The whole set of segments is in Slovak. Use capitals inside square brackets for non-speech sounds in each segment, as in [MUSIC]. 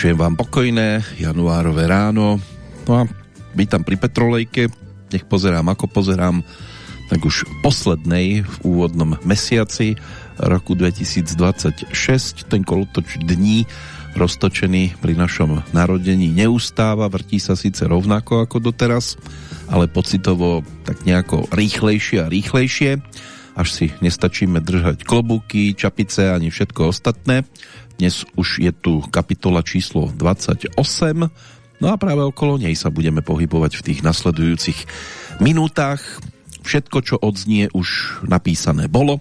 Pračujem vám pokojné januárové ráno. No a vítam pri Petrolejke. Nech pozerám, ako pozerám, tak už poslednej v úvodnom mesiaci roku 2026. Ten kolotoč dní roztočený pri našom narodení neustáva, vrtí sa síce rovnako ako doteraz, ale pocitovo tak nejako rýchlejšie a rýchlejšie, až si nestačíme držať klobúky, čapice ani všetko ostatné. Dnes už je tu kapitola číslo 28, no a práve okolo nej sa budeme pohybovať v tých nasledujúcich minútach. Všetko, čo odznie, už napísané bolo,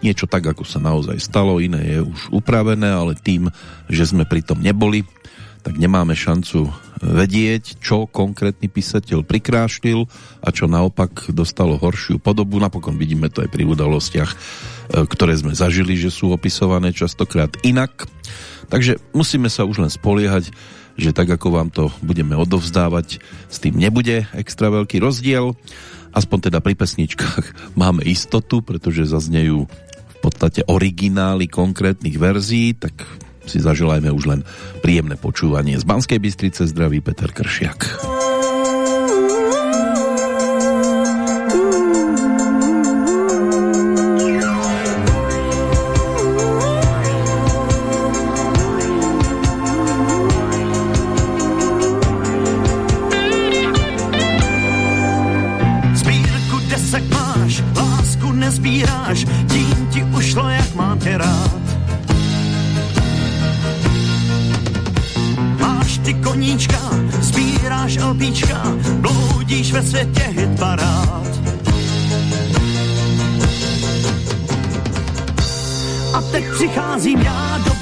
niečo tak, ako sa naozaj stalo, iné je už upravené, ale tým, že sme pri tom neboli, tak nemáme šancu vedieť, čo konkrétny písateľ prikráštil a čo naopak dostalo horšiu podobu. Napokon vidíme to aj pri udalostiach ktoré sme zažili, že sú opisované častokrát inak. Takže musíme sa už len spoliehať, že tak ako vám to budeme odovzdávať, s tým nebude extra veľký rozdiel. Aspoň teda pri pesničkách [LAUGHS] máme istotu, pretože zaznejú v podstate originály konkrétnych verzií, tak si zaželajme už len príjemné počúvanie. Z Banskej Bystrice zdraví Peter Kršiak.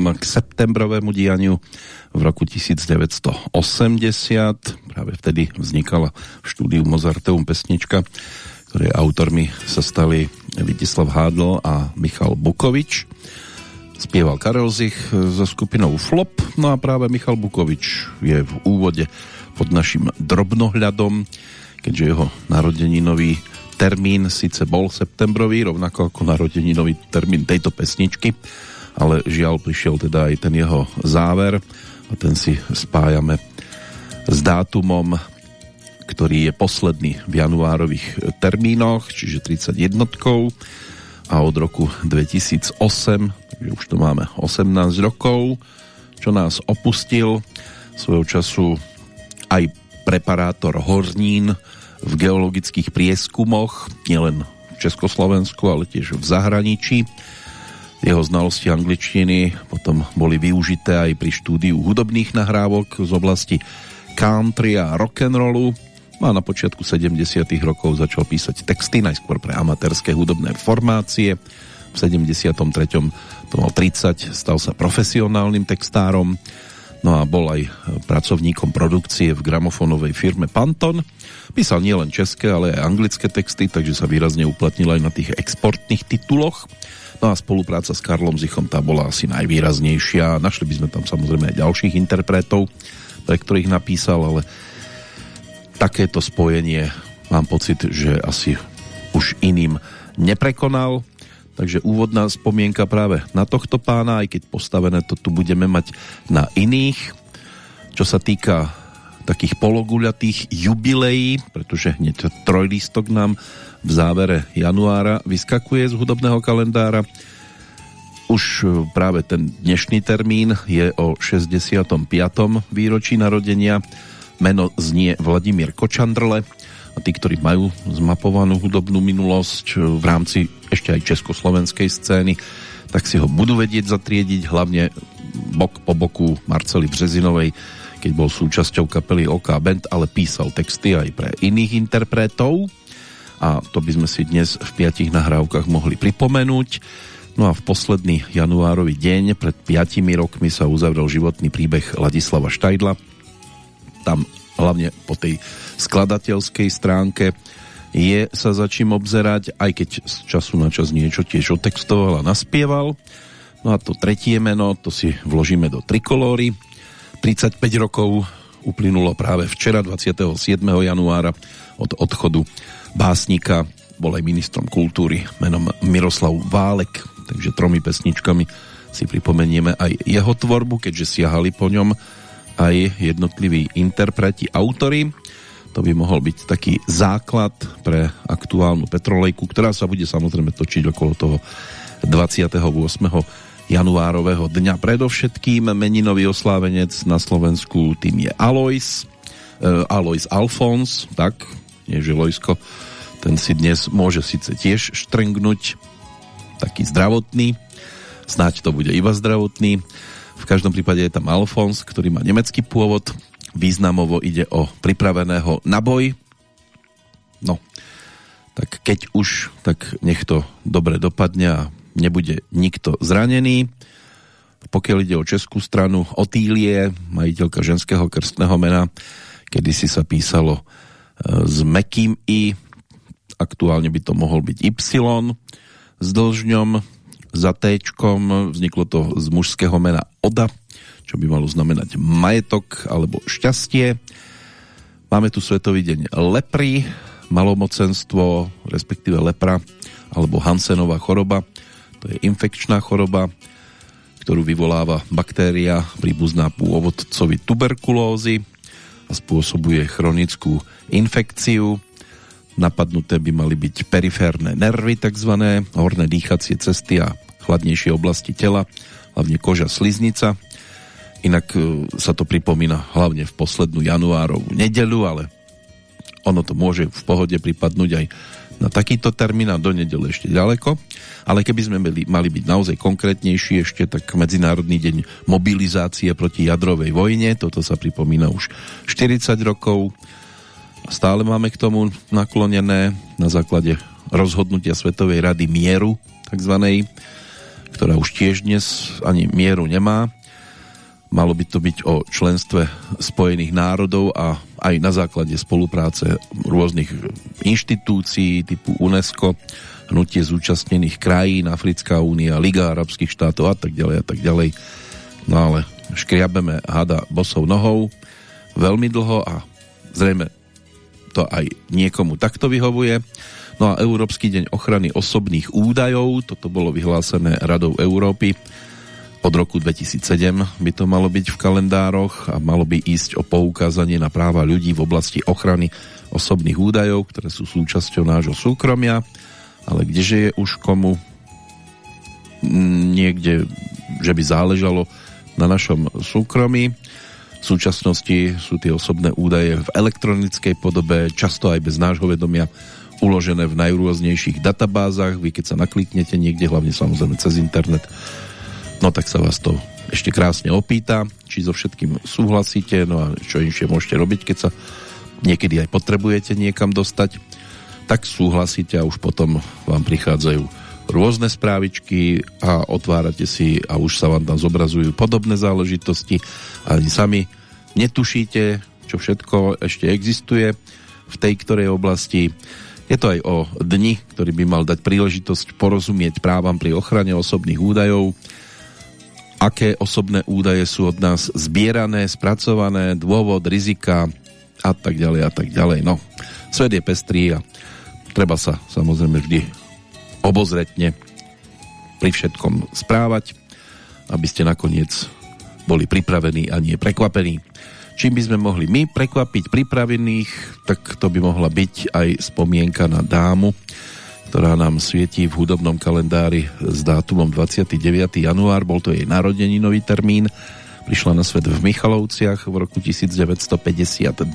návratom k septembrovému dianiu v roku 1980. Práve vtedy vznikala v štúdiu Mozarteum pesnička, ktoré autormi sa stali Vitislav Hádl a Michal Bukovič. Spieval Karel Zich so skupinou Flop, no a práve Michal Bukovič je v úvode pod našim drobnohľadom, keďže jeho narodeninový termín síce bol septembrový, rovnako ako narodeninový termín tejto pesničky, ale žiaľ prišiel teda aj ten jeho záver a ten si spájame s dátumom, ktorý je posledný v januárových termínoch, čiže 31 a od roku 2008, takže už to máme 18 rokov, čo nás opustil. Svojho času aj preparátor hornín v geologických prieskumoch, nielen v Československu, ale tiež v zahraničí Jeho znalosti angličtiny potom boli využité aj pri štúdiu hudobných nahrávok z oblasti country a rock'n'rollu. No a na počiatku 70 rokov začal písať texty, najskôr pre amatérske hudobné formácie. V 73. to mal 30, stal sa profesionálnym textárom. No a bol aj pracovníkom produkcie v gramofonovej firme Panton. Písal nielen české, ale aj anglické texty, takže sa výrazne uplatnil aj na tých exportných tituloch. No a spolupráca s Karlom Zichom tá bola asi najvýraznejšia. Našli by sme tam samozrejme aj ďalších interpretov, pre ktorých napísal, ale takéto spojenie mám pocit, že asi už iným neprekonal. Takže úvodná spomienka práve na tohto pána, aj keď postavené to tu budeme mať na iných. Čo sa týka takých pologuľatých jubileí, pretože hneď trojlístok nám v závere januára vyskakuje z hudobného kalendára. Už e, práve ten dnešný termín je o 65. výročí narodenia. Meno znie Vladimír Kočandrle a tí, ktorí majú zmapovanú hudobnú minulosť e, v rámci ešte aj československej scény, tak si ho budú vedieť zatriediť, hlavne bok po boku Marceli Březinovej, keď bol súčasťou kapely OK Band, ale písal texty aj pre iných interpretov a to by sme si dnes v piatich nahrávkach mohli pripomenúť. No a v posledný januárový deň pred piatimi rokmi sa uzavrel životný príbeh Ladislava Štajdla. Tam hlavne po tej skladateľskej stránke je sa za čím obzerať, aj keď z času na čas niečo tiež otextoval a naspieval. No a to tretie meno, to si vložíme do trikolóry. 35 rokov uplynulo práve včera, 27. januára od odchodu básnika, bol aj ministrom kultúry menom Miroslav Válek, takže tromi pesničkami si pripomenieme aj jeho tvorbu, keďže siahali po ňom aj jednotliví interpreti, autory. To by mohol byť taký základ pre aktuálnu Petrolejku, ktorá sa bude samozrejme točiť okolo toho 28. januárového dňa. Predovšetkým meninový oslávenec na Slovensku tým je Alois, uh, Alois Alfons, tak, nie že Lojsko, ten si dnes môže síce tiež štrngnúť, taký zdravotný, snáď to bude iba zdravotný. V každom prípade je tam Alfons, ktorý má nemecký pôvod, významovo ide o pripraveného na boj. No, tak keď už, tak nech to dobre dopadne a nebude nikto zranený. Pokiaľ ide o českú stranu, Otílie, majiteľka ženského krstného mena, kedy si sa písalo s mekým i, aktuálne by to mohol byť Y, s dlžňom, za T, vzniklo to z mužského mena Oda, čo by malo znamenať majetok alebo šťastie. Máme tu Svetový deň lepry, malomocenstvo, respektíve lepra, alebo Hansenová choroba. To je infekčná choroba, ktorú vyvoláva baktéria príbuzná pôvodcovi tuberkulózy spôsobuje chronickú infekciu. Napadnuté by mali byť periférne nervy, tzv. horné dýchacie cesty a chladnejšie oblasti tela, hlavne koža sliznica. Inak e, sa to pripomína hlavne v poslednú januárovú nedelu, ale ono to môže v pohode pripadnúť aj na takýto termín a do nedele ešte ďaleko. Ale keby sme mali, mali byť naozaj konkrétnejší ešte, tak Medzinárodný deň mobilizácie proti jadrovej vojne, toto sa pripomína už 40 rokov. Stále máme k tomu naklonené na základe rozhodnutia Svetovej rady mieru, takzvanej, ktorá už tiež dnes ani mieru nemá Malo by to byť o členstve Spojených národov a aj na základe spolupráce rôznych inštitúcií typu UNESCO, hnutie zúčastnených krajín, Africká únia, Liga arabských štátov a tak ďalej a tak ďalej. No ale škriabeme hada bosou nohou veľmi dlho a zrejme to aj niekomu takto vyhovuje. No a Európsky deň ochrany osobných údajov, toto bolo vyhlásené Radou Európy od roku 2007 by to malo byť v kalendároch a malo by ísť o poukázanie na práva ľudí v oblasti ochrany osobných údajov, ktoré sú súčasťou nášho súkromia, ale kdeže je už komu niekde, že by záležalo na našom súkromí. V súčasnosti sú tie osobné údaje v elektronickej podobe, často aj bez nášho vedomia uložené v najrôznejších databázach. Vy keď sa nakliknete niekde, hlavne samozrejme cez internet, no tak sa vás to ešte krásne opýta, či so všetkým súhlasíte, no a čo inšie môžete robiť, keď sa niekedy aj potrebujete niekam dostať, tak súhlasíte a už potom vám prichádzajú rôzne správičky a otvárate si a už sa vám tam zobrazujú podobné záležitosti a ani sami netušíte, čo všetko ešte existuje v tej ktorej oblasti. Je to aj o dni, ktorý by mal dať príležitosť porozumieť právam pri ochrane osobných údajov, aké osobné údaje sú od nás zbierané, spracované, dôvod, rizika a tak ďalej a tak ďalej. No, svet je pestrý a treba sa samozrejme vždy obozretne pri všetkom správať, aby ste nakoniec boli pripravení a nie prekvapení. Čím by sme mohli my prekvapiť pripravených, tak to by mohla byť aj spomienka na dámu, ktorá nám svietí v hudobnom kalendári s dátumom 29. január, bol to jej narodeninový termín, prišla na svet v Michalovciach v roku 1952.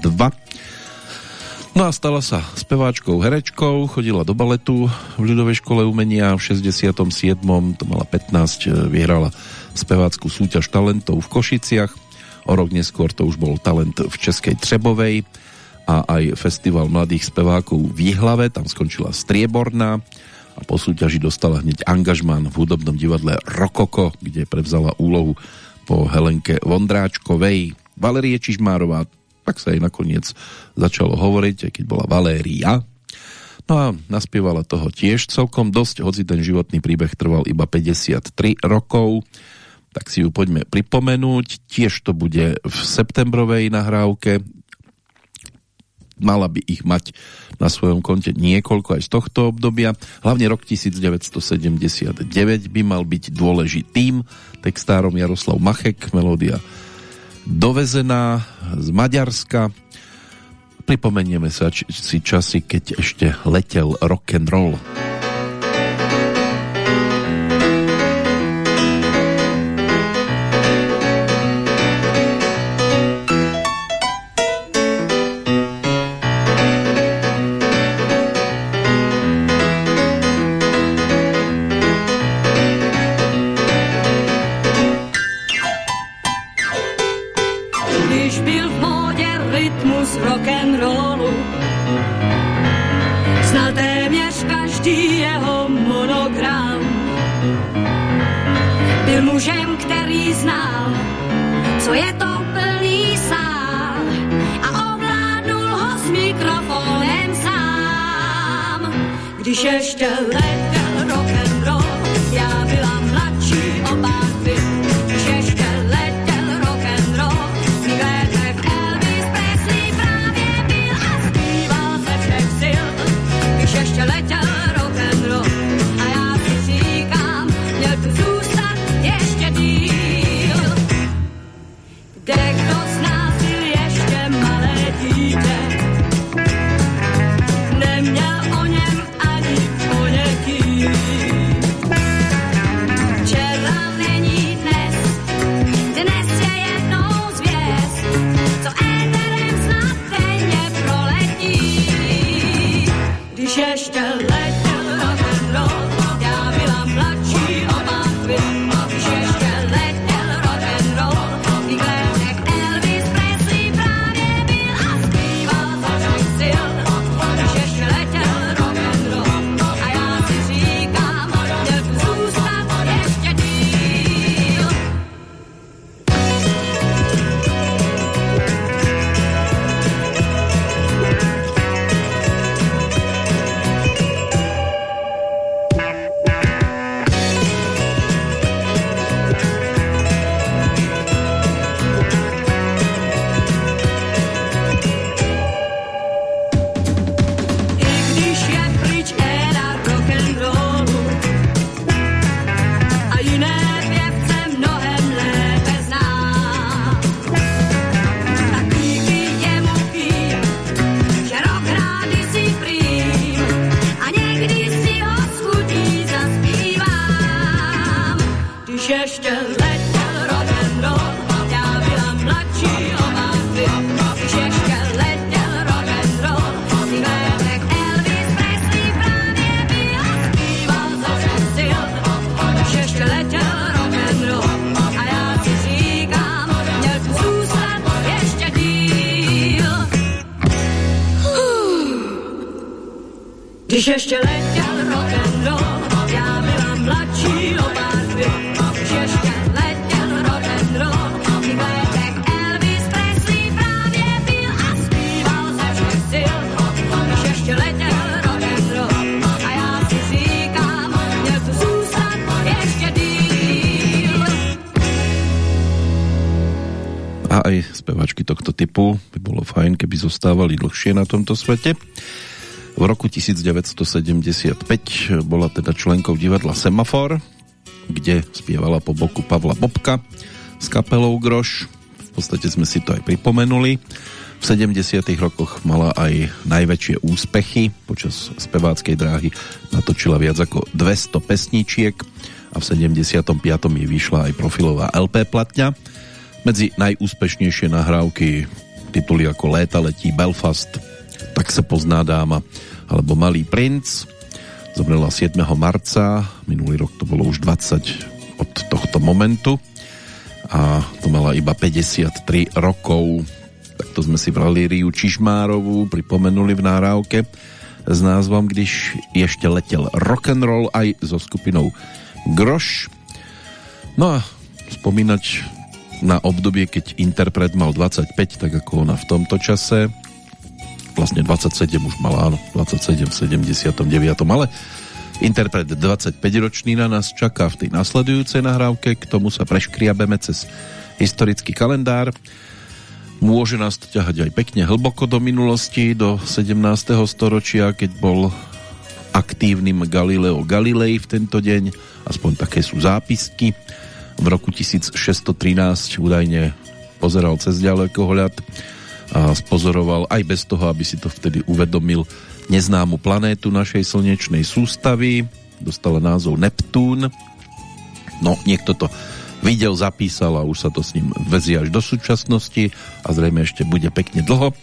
No a stala sa speváčkou, herečkou, chodila do baletu v ľudovej škole umenia v 67. to mala 15, vyhrala spevácku súťaž talentov v Košiciach O rok neskôr to už bol talent v Českej Třebovej a aj festival mladých spevákov v Jihlave, tam skončila strieborná a po súťaži dostala hneď angažmán v hudobnom divadle Rokoko, kde prevzala úlohu po Helenke Vondráčkovej. Valerie Čižmárová, tak sa jej nakoniec začalo hovoriť, aj keď bola Valéria. No a naspievala toho tiež celkom dosť, hoci ten životný príbeh trval iba 53 rokov tak si ju poďme pripomenúť. Tiež to bude v septembrovej nahrávke. Mala by ich mať na svojom konte niekoľko aj z tohto obdobia. Hlavne rok 1979 by mal byť dôležitým. Textárom Jaroslav Machek, melódia dovezená z Maďarska. Pripomenieme sa si časy, keď ešte letel rock and roll. Neměl o Když ještě letěl rock and roll, já byla mladší o pár Když ještě letěl rock and roll, jak Elvis Presley právě byl a zpíval ze všech sil. Když ještě letěl rock and roll, a já si říkám, měl tu zůstat ještě díl. A aj spevačky tohto typu by bolo fajn, keby zostávali dlhšie na tomto svete. V roku 1975 bola teda členkou divadla Semafor, kde spievala po boku Pavla Bobka s kapelou Groš. V podstate sme si to aj pripomenuli. V 70. rokoch mala aj najväčšie úspechy. Počas speváckej dráhy natočila viac ako 200 pesničiek a v 75. jej vyšla aj profilová LP platňa. Medzi najúspešnejšie nahrávky tituly ako Léta letí Belfast, tak sa pozná dáma, alebo Malý princ. Zomrela 7. marca, minulý rok to bolo už 20 od tohto momentu a to mala iba 53 rokov. Takto sme si vrali Riu Čižmárovú, pripomenuli v náravke s názvom Když ešte letel rock'n'roll aj so skupinou Groš. No a spomínať na obdobie, keď interpret mal 25, tak ako ona v tomto čase vlastne 27 už mala, áno, 27 v 79. Ale interpret 25-ročný na nás čaká v tej nasledujúcej nahrávke, k tomu sa preškriabeme cez historický kalendár. Môže nás to ťahať aj pekne hlboko do minulosti, do 17. storočia, keď bol aktívnym Galileo Galilei v tento deň, aspoň také sú zápisky. V roku 1613 údajne pozeral cez ďalekohľad a spozoroval aj bez toho, aby si to vtedy uvedomil neznámu planétu našej slnečnej sústavy. Dostala názov Neptún. No, niekto to videl, zapísal a už sa to s ním vezí až do súčasnosti a zrejme ešte bude pekne dlho.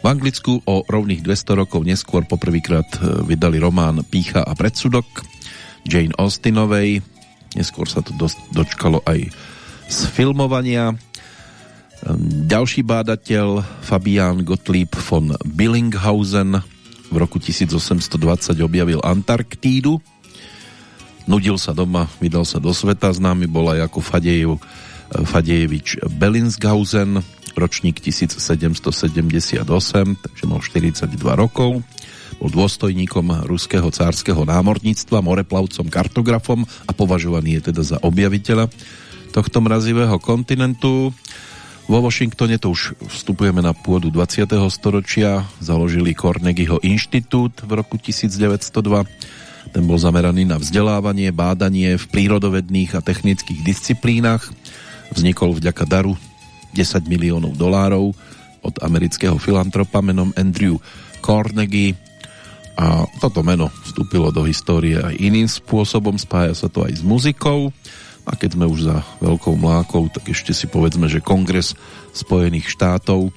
V Anglicku o rovných 200 rokov neskôr poprvýkrát e, vydali román Pícha a predsudok Jane Austenovej. Neskôr sa to dočkalo aj z filmovania ďalší bádateľ Fabian Gottlieb von Billinghausen v roku 1820 objavil Antarktídu. Nudil sa doma, vydal sa do sveta, známy bol aj ako Fadejev, Fadejevič Bellinghausen, ročník 1778, takže mal 42 rokov. Bol dôstojníkom ruského cárskeho námorníctva, moreplavcom, kartografom a považovaný je teda za objaviteľa tohto mrazivého kontinentu. Vo Washingtone to už vstupujeme na pôdu 20. storočia. Založili Carnegieho inštitút v roku 1902. Ten bol zameraný na vzdelávanie, bádanie v prírodovedných a technických disciplínach. Vznikol vďaka daru 10 miliónov dolárov od amerického filantropa menom Andrew Carnegie a toto meno vstúpilo do histórie aj iným spôsobom, spája sa to aj s muzikou. A keď sme už za veľkou mlákou, tak ešte si povedzme, že Kongres Spojených štátov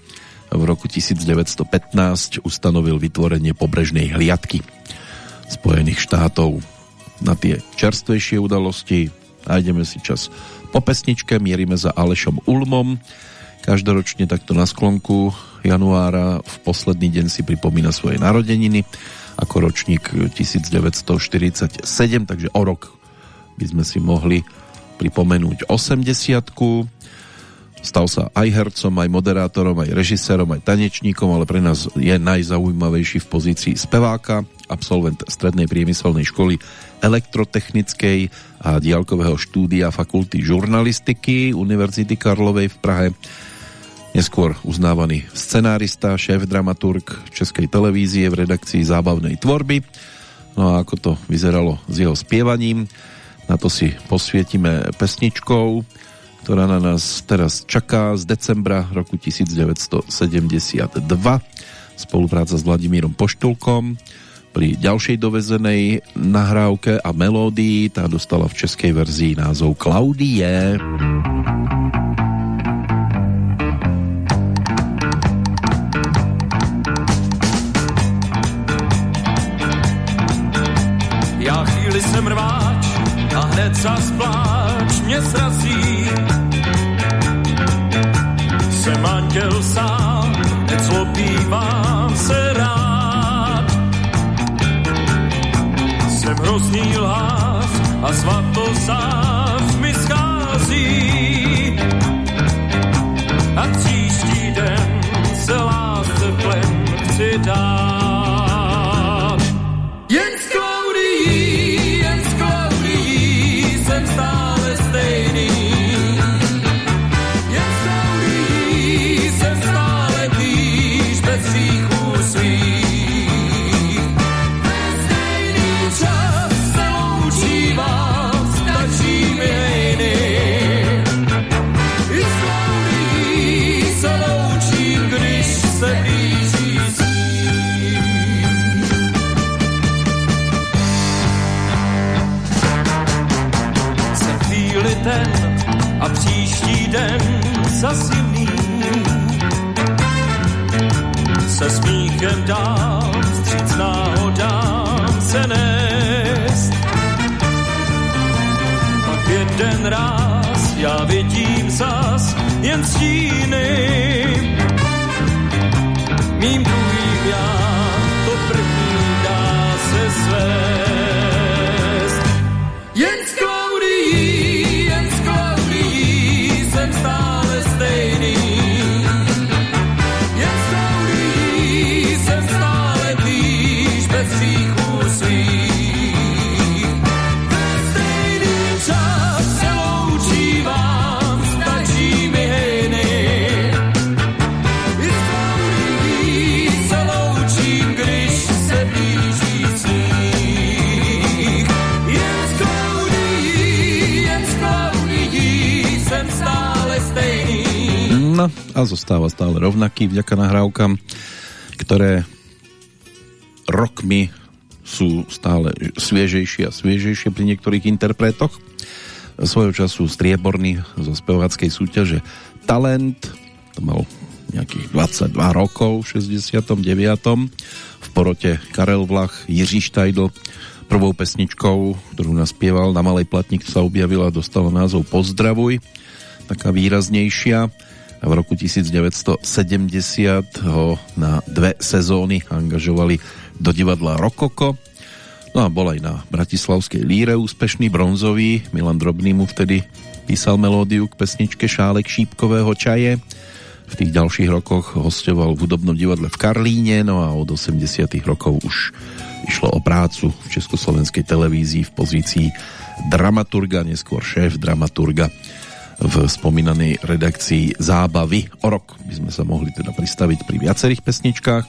v roku 1915 ustanovil vytvorenie pobrežnej hliadky Spojených štátov. Na tie čerstvejšie udalosti nájdeme si čas po pesničke, mierime za Alešom Ulmom. Každoročne takto na sklonku januára v posledný deň si pripomína svoje narodeniny ako ročník 1947, takže o rok by sme si mohli pripomenúť 80 Stal sa aj hercom, aj moderátorom, aj režisérom, aj tanečníkom, ale pre nás je najzaujímavejší v pozícii speváka, absolvent strednej priemyselnej školy elektrotechnickej a diálkového štúdia Fakulty žurnalistiky Univerzity Karlovej v Prahe. Neskôr uznávaný scenárista, šéf-dramaturg Českej televízie v redakcii zábavnej tvorby. No a ako to vyzeralo s jeho spievaním, na to si posvietime pesničkou, ktorá na nás teraz čaká z decembra roku 1972. Spolupráca s Vladimírom Poštulkom pri ďalšej dovezenej nahrávke a melódii tá dostala v českej verzii názov Klaudie. Já a hned smíchem dál, vstříc náhodám se nést. Pak jeden ráz já vidím zas jen stíny. Mým a zostáva stále rovnaký vďaka nahrávkam, ktoré rokmi sú stále sviežejšie a sviežejšie pri niektorých interpretoch. Svojho času strieborný zo speváckej súťaže Talent, to mal nejakých 22 rokov v 69. V porote Karel Vlach, Jiří Štajdl, prvou pesničkou, ktorú naspieval na Malej Platník sa objavila dostala názov Pozdravuj, taká výraznejšia. V roku 1970 ho na dve sezóny angažovali do divadla Rokoko. No a bol aj na Bratislavskej líre úspešný bronzový. Milan Drobný mu vtedy písal melódiu k pesničke Šálek šípkového čaje. V tých ďalších rokoch hostoval v hudobnom divadle v Karlíne, no a od 80 rokov už išlo o prácu v Československej televízii v pozícii dramaturga, neskôr šéf dramaturga v spomínanej redakcii Zábavy. O rok by sme sa mohli teda pristaviť pri viacerých pesničkách.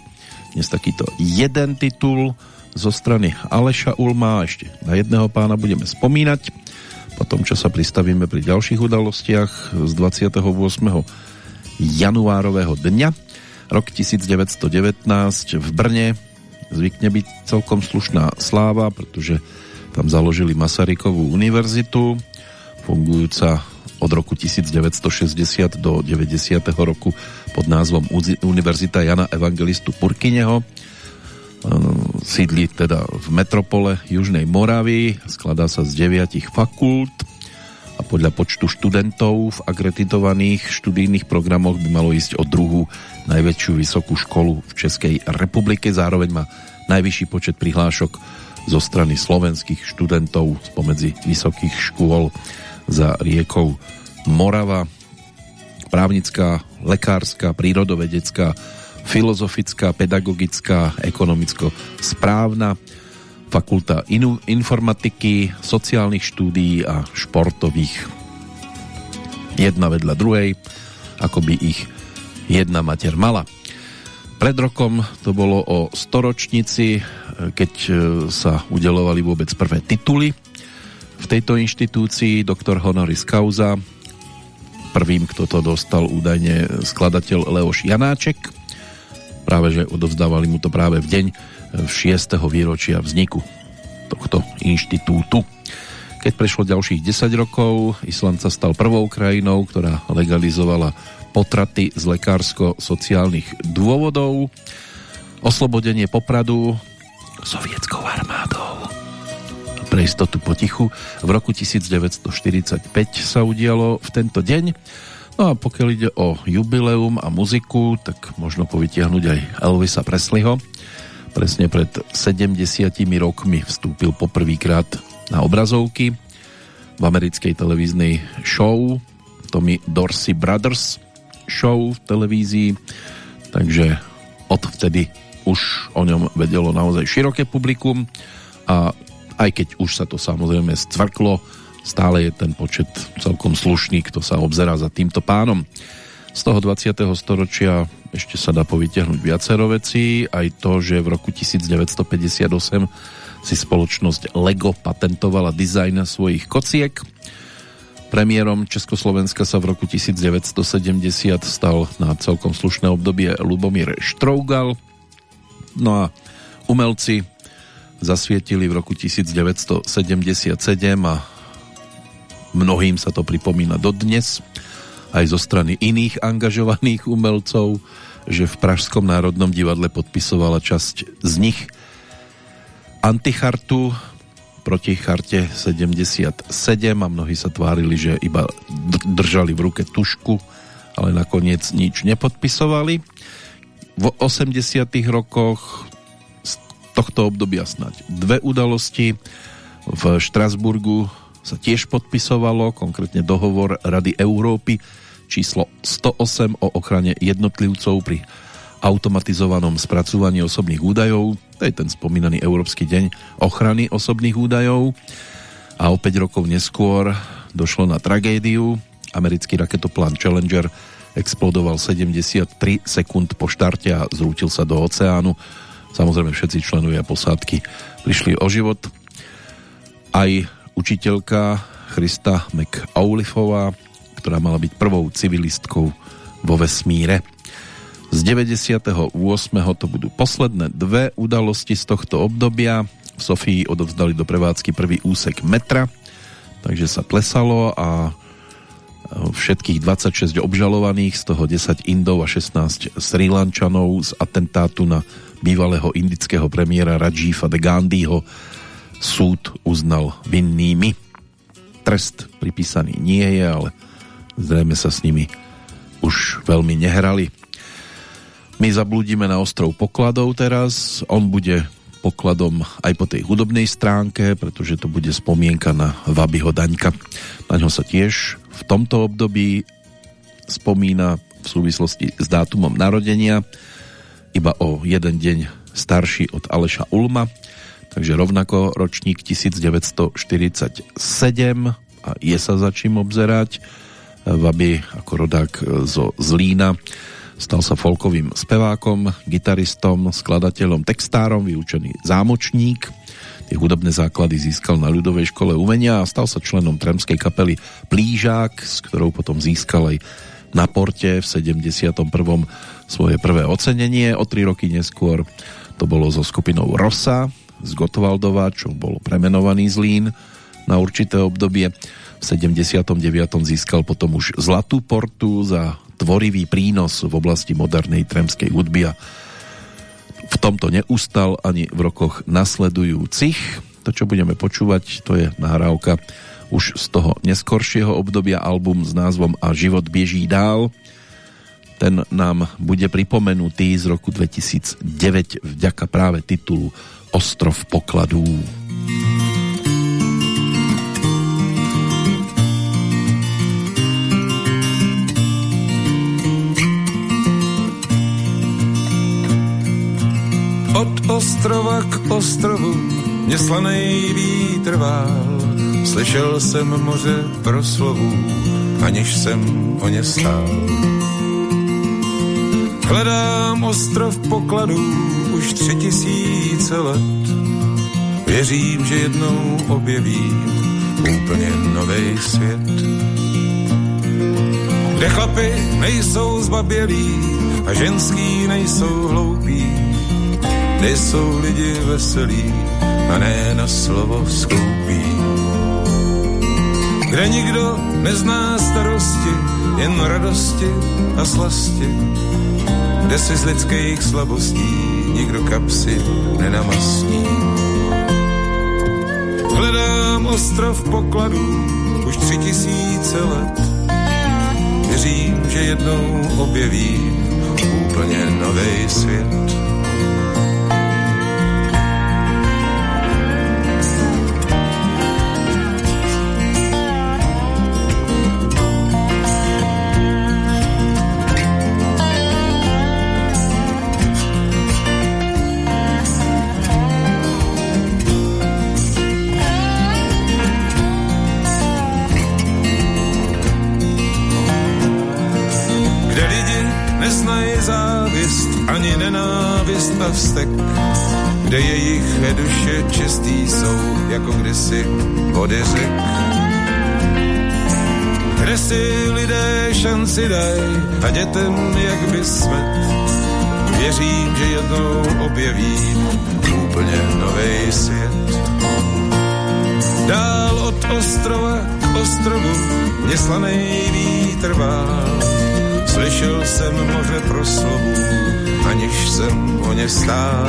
Dnes takýto jeden titul zo strany Aleša Ulma. Ešte na jedného pána budeme spomínať. Potom, čo sa pristavíme pri ďalších udalostiach z 28. januárového dňa. Rok 1919 v Brne zvykne byť celkom slušná sláva, pretože tam založili Masarykovú univerzitu, fungujúca od roku 1960 do 90. roku pod názvom Univerzita Jana Evangelistu Purkyneho. Sídli teda v metropole Južnej Moravy, skladá sa z deviatich fakult a podľa počtu študentov v akreditovaných študijných programoch by malo ísť o druhú najväčšiu vysokú školu v Českej republike. Zároveň má najvyšší počet prihlášok zo strany slovenských študentov spomedzi vysokých škôl za riekou Morava. Právnická, lekárska, prírodovedecká, filozofická, pedagogická, ekonomicko-správna, fakulta inu, informatiky, sociálnych štúdií a športových. Jedna vedľa druhej, ako by ich jedna mater mala. Pred rokom to bolo o storočnici, keď sa udelovali vôbec prvé tituly v tejto inštitúcii, doktor honoris causa. Prvým, kto to dostal údajne skladateľ Leoš Janáček. Práve, že odovzdávali mu to práve v deň 6. výročia vzniku tohto inštitútu. Keď prešlo ďalších 10 rokov, Island sa stal prvou krajinou, ktorá legalizovala potraty z lekársko-sociálnych dôvodov. Oslobodenie Popradu sovietskou armádou. Pre istotu potichu v roku 1945 sa udialo v tento deň. No a pokiaľ ide o jubileum a muziku, tak možno povytiahnuť aj Elvisa Presleyho. Presne pred 70 rokmi vstúpil poprvýkrát na obrazovky v americkej televíznej show Tommy Dorsey Brothers show v televízii, takže odvtedy už o ňom vedelo naozaj široké publikum a aj keď už sa to samozrejme stvrklo, stále je ten počet celkom slušný, kto sa obzerá za týmto pánom. Z toho 20. storočia ešte sa dá povytiahnuť viacero vecí, aj to, že v roku 1958 si spoločnosť Lego patentovala dizajn svojich kociek. Premiérom Československa sa v roku 1970 stal na celkom slušné obdobie Lubomír Štrougal. No a umelci zasvietili v roku 1977 a mnohým sa to pripomína dodnes aj zo strany iných angažovaných umelcov, že v Pražskom národnom divadle podpisovala časť z nich antichartu proti charte 77 a mnohí sa tvárili, že iba držali v ruke tušku, ale nakoniec nič nepodpisovali. V 80 rokoch tohto obdobia snať dve udalosti. V Štrasburgu sa tiež podpisovalo, konkrétne dohovor Rady Európy číslo 108 o ochrane jednotlivcov pri automatizovanom spracúvaní osobných údajov. To je ten spomínaný Európsky deň ochrany osobných údajov. A o 5 rokov neskôr došlo na tragédiu. Americký raketoplán Challenger explodoval 73 sekúnd po štarte a zrútil sa do oceánu. Samozrejme všetci členovia posádky prišli o život. Aj učiteľka Christa McAulifová, ktorá mala byť prvou civilistkou vo vesmíre. Z 98. to budú posledné dve udalosti z tohto obdobia. V Sofii odovzdali do prevádzky prvý úsek metra, takže sa plesalo a všetkých 26 obžalovaných, z toho 10 Indov a 16 Sri Lančanov z atentátu na bývalého indického premiéra Rajiva de Gandhiho súd uznal vinnými. Trest pripísaný nie je, ale zrejme sa s nimi už veľmi nehrali. My zablúdime na ostrov pokladov teraz. On bude pokladom aj po tej hudobnej stránke, pretože to bude spomienka na Vabyho Daňka. Na ňo sa tiež v tomto období spomína v súvislosti s dátumom narodenia iba o jeden deň starší od Aleša Ulma takže rovnako ročník 1947 a je sa za čím obzerať. Vaby ako rodák zo Zlína stal sa folkovým spevákom, gitaristom, skladateľom, textárom, vyučený zámočník. Tie hudobné základy získal na ľudovej škole umenia a stal sa členom tremskej kapely Plížák, s ktorou potom získal aj na porte v 71. svoje prvé ocenenie. O tri roky neskôr to bolo so skupinou Rosa, z Gotwaldova, čo bol premenovaný Zlín na určité obdobie. V 79. získal potom už Zlatú portu za tvorivý prínos v oblasti modernej tremskej hudby a v tomto neustal ani v rokoch nasledujúcich. To, čo budeme počúvať, to je nahrávka už z toho neskoršieho obdobia album s názvom A život bieží dál. Ten nám bude pripomenutý z roku 2009 vďaka práve titulu Ostrov pokladů. Od ostrova k ostrovu mě slanej vítr vál. Slyšel jsem moře proslovů, aniž jsem o ně stál. Hledám ostrov pokladů už tři tisíce let. Věřím, že jednou objevím úplně nový svět. Kde chlapy nejsou zbabělí a ženský nejsou hloupí. Kde jsou lidi veselí a ne na slovo skoupí. Kde nikdo nezná starosti, jen radosti a slasti kde si z lidských slabostí nikdo kapsy nenamastí. Hledám ostrov pokladů už tři tisíce let. Věřím, že jednou objevím úplně nový svět. Vztek, kde jejich duše čistý jsou, jako kdysi vody řek. Kde si lidé šanci daj a dětem jak by smet. Věřím, že jednou objevím úplně nový svět. Dál od ostrova k ostrovu mě slanej vítr vál. Slyšel jsem moře proslovu, aniž jsem o ně stál.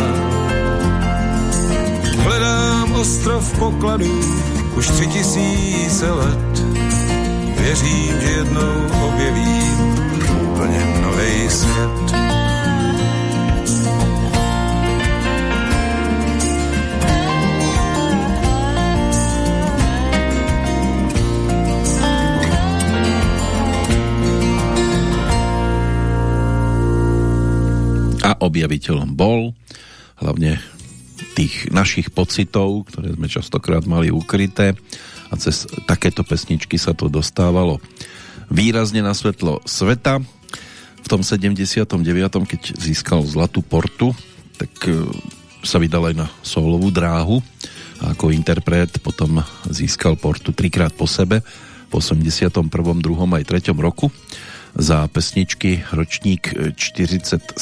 Hledám ostrov pokladu už tři tisíce let. Věřím, že jednou objevím úplně nový svět. Objaviteľom bol hlavne tých našich pocitov, ktoré sme častokrát mali ukryté a cez takéto pesničky sa to dostávalo výrazne na svetlo sveta. V tom 79. keď získal Zlatú portu, tak e, sa vydal aj na solovú dráhu a ako interpret potom získal portu trikrát po sebe v 81., 2. aj 3. roku za pesničky ročník 47,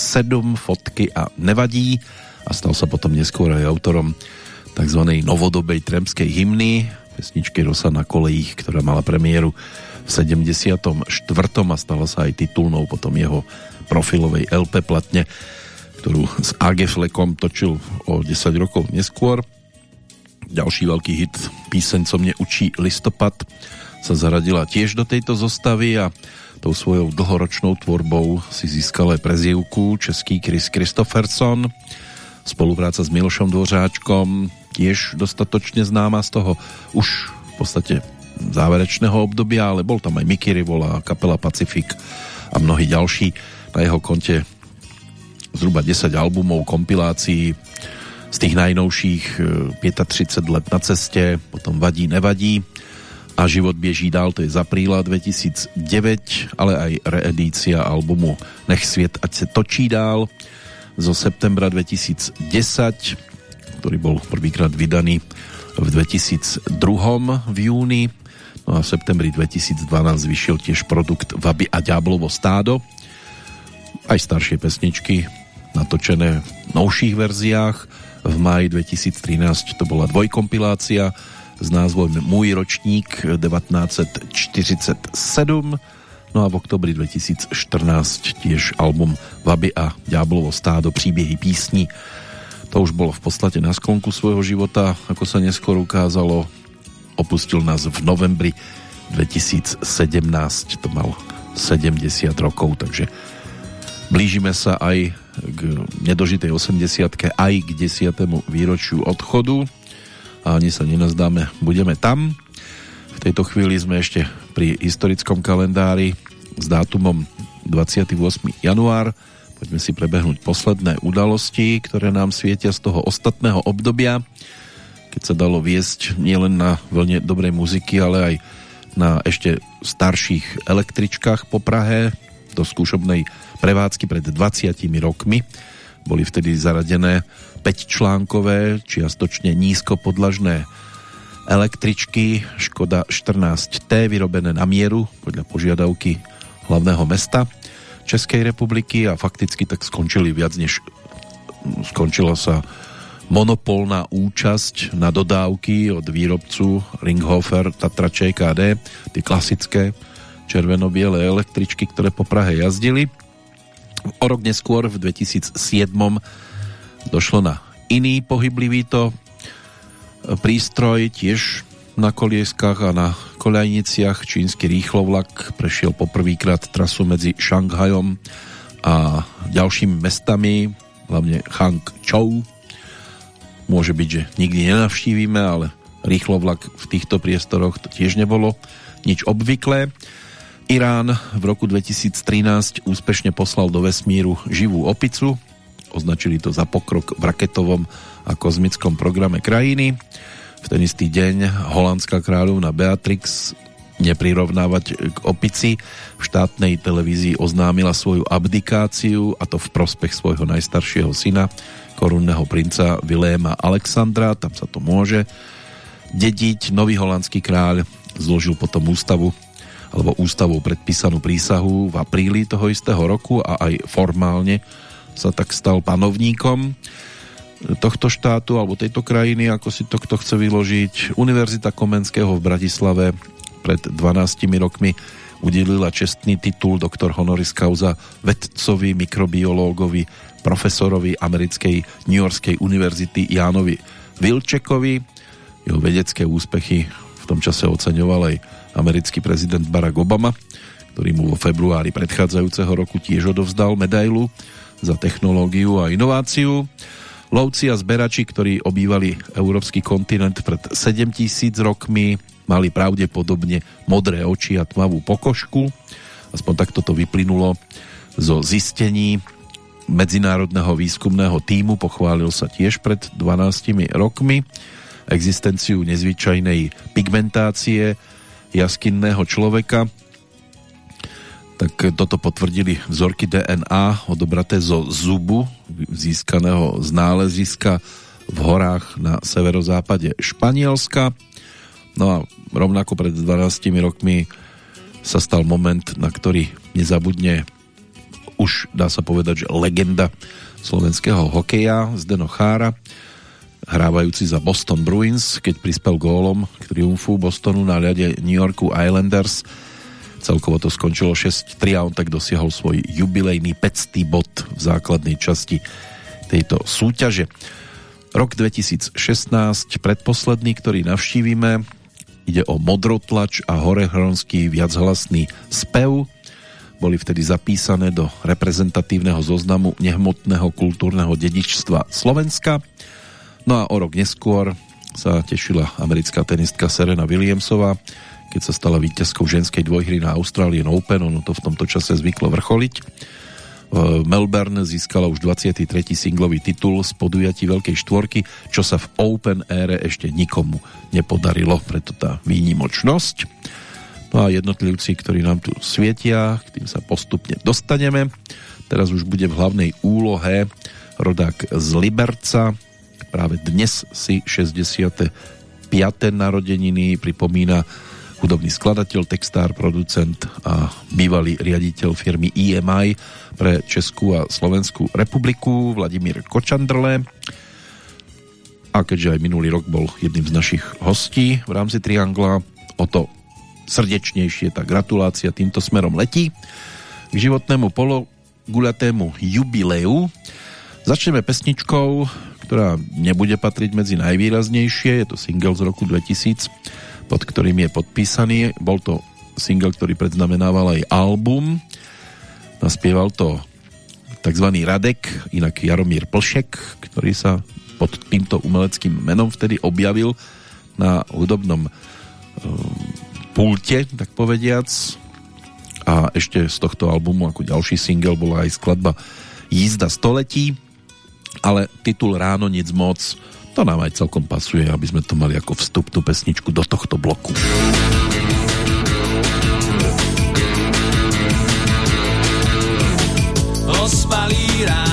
fotky a nevadí a stal sa potom neskôr aj autorom tzv. novodobej tremskej hymny pesničky Rosa na kolejích, ktorá mala premiéru v 74. a stala sa aj titulnou potom jeho profilovej LP platne, ktorú s AG Flekom točil o 10 rokov neskôr. Ďalší veľký hit Píseň, co mne učí listopad sa zaradila tiež do tejto zostavy a tou svojou dlhoročnou tvorbou si získal aj prezivku Český Chris Christopherson. Spolupráca s Milošom Dvořáčkom tiež dostatočne známa z toho už v podstate záverečného obdobia, ale bol tam aj Mickey Rivola, kapela Pacific a mnohí ďalší. Na jeho konte zhruba 10 albumov, kompilácií z tých najnovších 35 e, let na ceste, potom Vadí, nevadí, a Život běží dál, to je z apríla 2009, ale aj reedícia albumu Nech svět ať se točí dál zo septembra 2010, ktorý bol prvýkrát vydaný v 2002 v júni. No a v septembri 2012 vyšiel tiež produkt Vaby a Ďáblovo stádo. Aj staršie pesničky natočené v novších verziách. V máji 2013 to bola dvojkompilácia s názvom Můj ročník 1947 no a v oktobri 2014 tiež album Vaby a Ďáblovo stádo príběhy písní. To už bolo v podstate na sklonku svojho života ako sa neskôr ukázalo. Opustil nás v novembri 2017 to mal 70 rokov takže blížime sa aj k nedožitej 80 aj k 10. výročiu odchodu a ani sa nenazdáme, budeme tam. V tejto chvíli sme ešte pri historickom kalendári s dátumom 28. január. Poďme si prebehnúť posledné udalosti, ktoré nám svietia z toho ostatného obdobia, keď sa dalo viesť nielen na vlne dobrej muziky, ale aj na ešte starších električkách po Prahe do skúšobnej prevádzky pred 20 rokmi. Boli vtedy zaradené 5 článkové, čiastočne nízko podlažné električky Škoda 14T vyrobené na mieru podľa požiadavky hlavného mesta Českej republiky a fakticky tak skončili viac než skončila sa monopolná účasť na dodávky od výrobcu Ringhofer Tatra ČKD, tie klasické červeno-biele električky, ktoré po Prahe jazdili. O rok neskôr v 2007 došlo na iný pohyblivý to e, prístroj tiež na kolieskách a na koľajniciach. Čínsky rýchlovlak prešiel poprvýkrát trasu medzi Šanghajom a ďalšími mestami, hlavne Hangzhou. Môže byť, že nikdy nenavštívime, ale rýchlovlak v týchto priestoroch to tiež nebolo nič obvyklé. Irán v roku 2013 úspešne poslal do vesmíru živú opicu, označili to za pokrok v raketovom a kozmickom programe krajiny. V ten istý deň holandská kráľovna Beatrix neprirovnávať k opici. V štátnej televízii oznámila svoju abdikáciu a to v prospech svojho najstaršieho syna, korunného princa Viléma Alexandra, tam sa to môže dediť. Nový holandský kráľ zložil potom ústavu alebo ústavou predpísanú prísahu v apríli toho istého roku a aj formálne sa tak stal panovníkom tohto štátu alebo tejto krajiny, ako si to kto chce vyložiť. Univerzita Komenského v Bratislave pred 12 rokmi udelila čestný titul doktor honoris causa vedcovi, mikrobiológovi, profesorovi americkej New Yorkskej univerzity Jánovi Vilčekovi. Jeho vedecké úspechy v tom čase oceňoval aj americký prezident Barack Obama, ktorý mu vo februári predchádzajúceho roku tiež odovzdal medailu za technológiu a inováciu. Lovci a zberači, ktorí obývali európsky kontinent pred 7000 rokmi, mali pravdepodobne modré oči a tmavú pokožku. Aspoň takto to vyplynulo zo zistení medzinárodného výskumného týmu. Pochválil sa tiež pred 12 rokmi existenciu nezvyčajnej pigmentácie jaskinného človeka, tak toto potvrdili vzorky DNA odobraté zo zubu získaného z náleziska v horách na severozápade Španielska. No a rovnako pred 12 rokmi sa stal moment, na ktorý nezabudne už dá sa povedať, že legenda slovenského hokeja Zdeno Chára, hrávajúci za Boston Bruins, keď prispel gólom k triumfu Bostonu na ľade New Yorku Islanders Celkovo to skončilo 6-3 a on tak dosiahol svoj jubilejný 500 bod v základnej časti tejto súťaže. Rok 2016, predposledný, ktorý navštívime, ide o modrotlač a horehronský viachlasný spev. Boli vtedy zapísané do reprezentatívneho zoznamu nehmotného kultúrneho dedičstva Slovenska. No a o rok neskôr sa tešila americká tenistka Serena Williamsová, keď sa stala víťazkou ženskej dvojhry na Australian Open, ono to v tomto čase zvyklo vrcholiť. V Melbourne získala už 23. singlový titul z podujatí Veľkej štvorky, čo sa v Open ére ešte nikomu nepodarilo, preto tá výnimočnosť. No a jednotlivci, ktorí nám tu svietia, k tým sa postupne dostaneme. Teraz už bude v hlavnej úlohe rodák z Liberca. Práve dnes si 65. narodeniny pripomína hudobný skladateľ, textár, producent a bývalý riaditeľ firmy EMI pre Českú a Slovenskú republiku Vladimír Kočandrle. A keďže aj minulý rok bol jedným z našich hostí v rámci Triangla, o to srdečnejšie tá gratulácia týmto smerom letí k životnému pologuľatému jubileu. Začneme pesničkou, ktorá nebude patriť medzi najvýraznejšie, je to single z roku 2000 pod ktorým je podpísaný. Bol to single, ktorý predznamenával aj album. Naspieval to tzv. Radek, inak Jaromír Plšek, ktorý sa pod týmto umeleckým menom vtedy objavil na hudobnom um, pulte, tak povediac. A ešte z tohto albumu ako ďalší single bola aj skladba Jízda století, ale titul Ráno nic moc to nám aj celkom pasuje, aby sme to mali ako vstupnú pesničku do tohto bloku. Ospalý ráno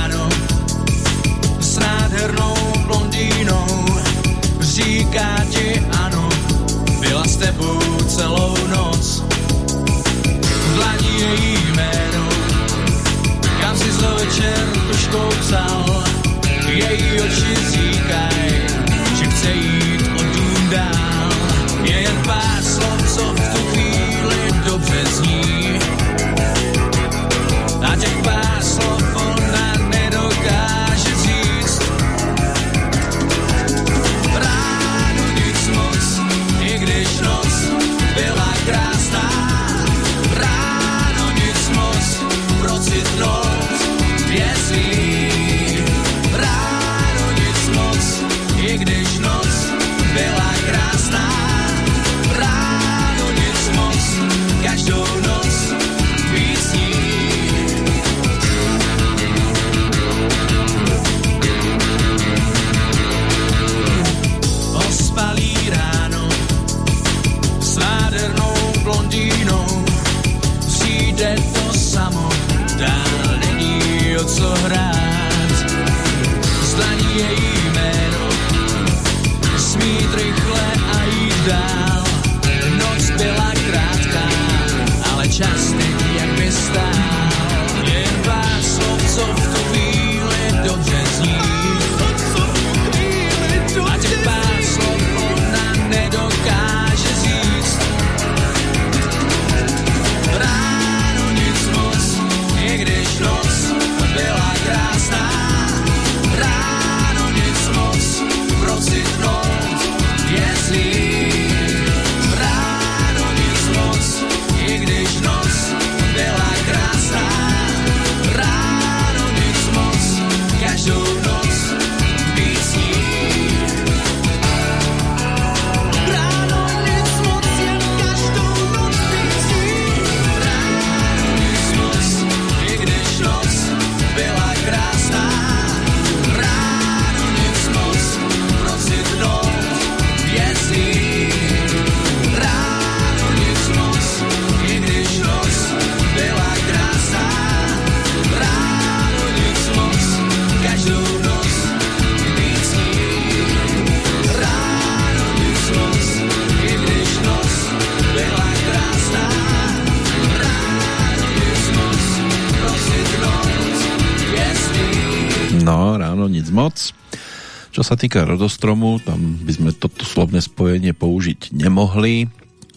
týka rodostromu, tam by sme toto slovné spojenie použiť nemohli.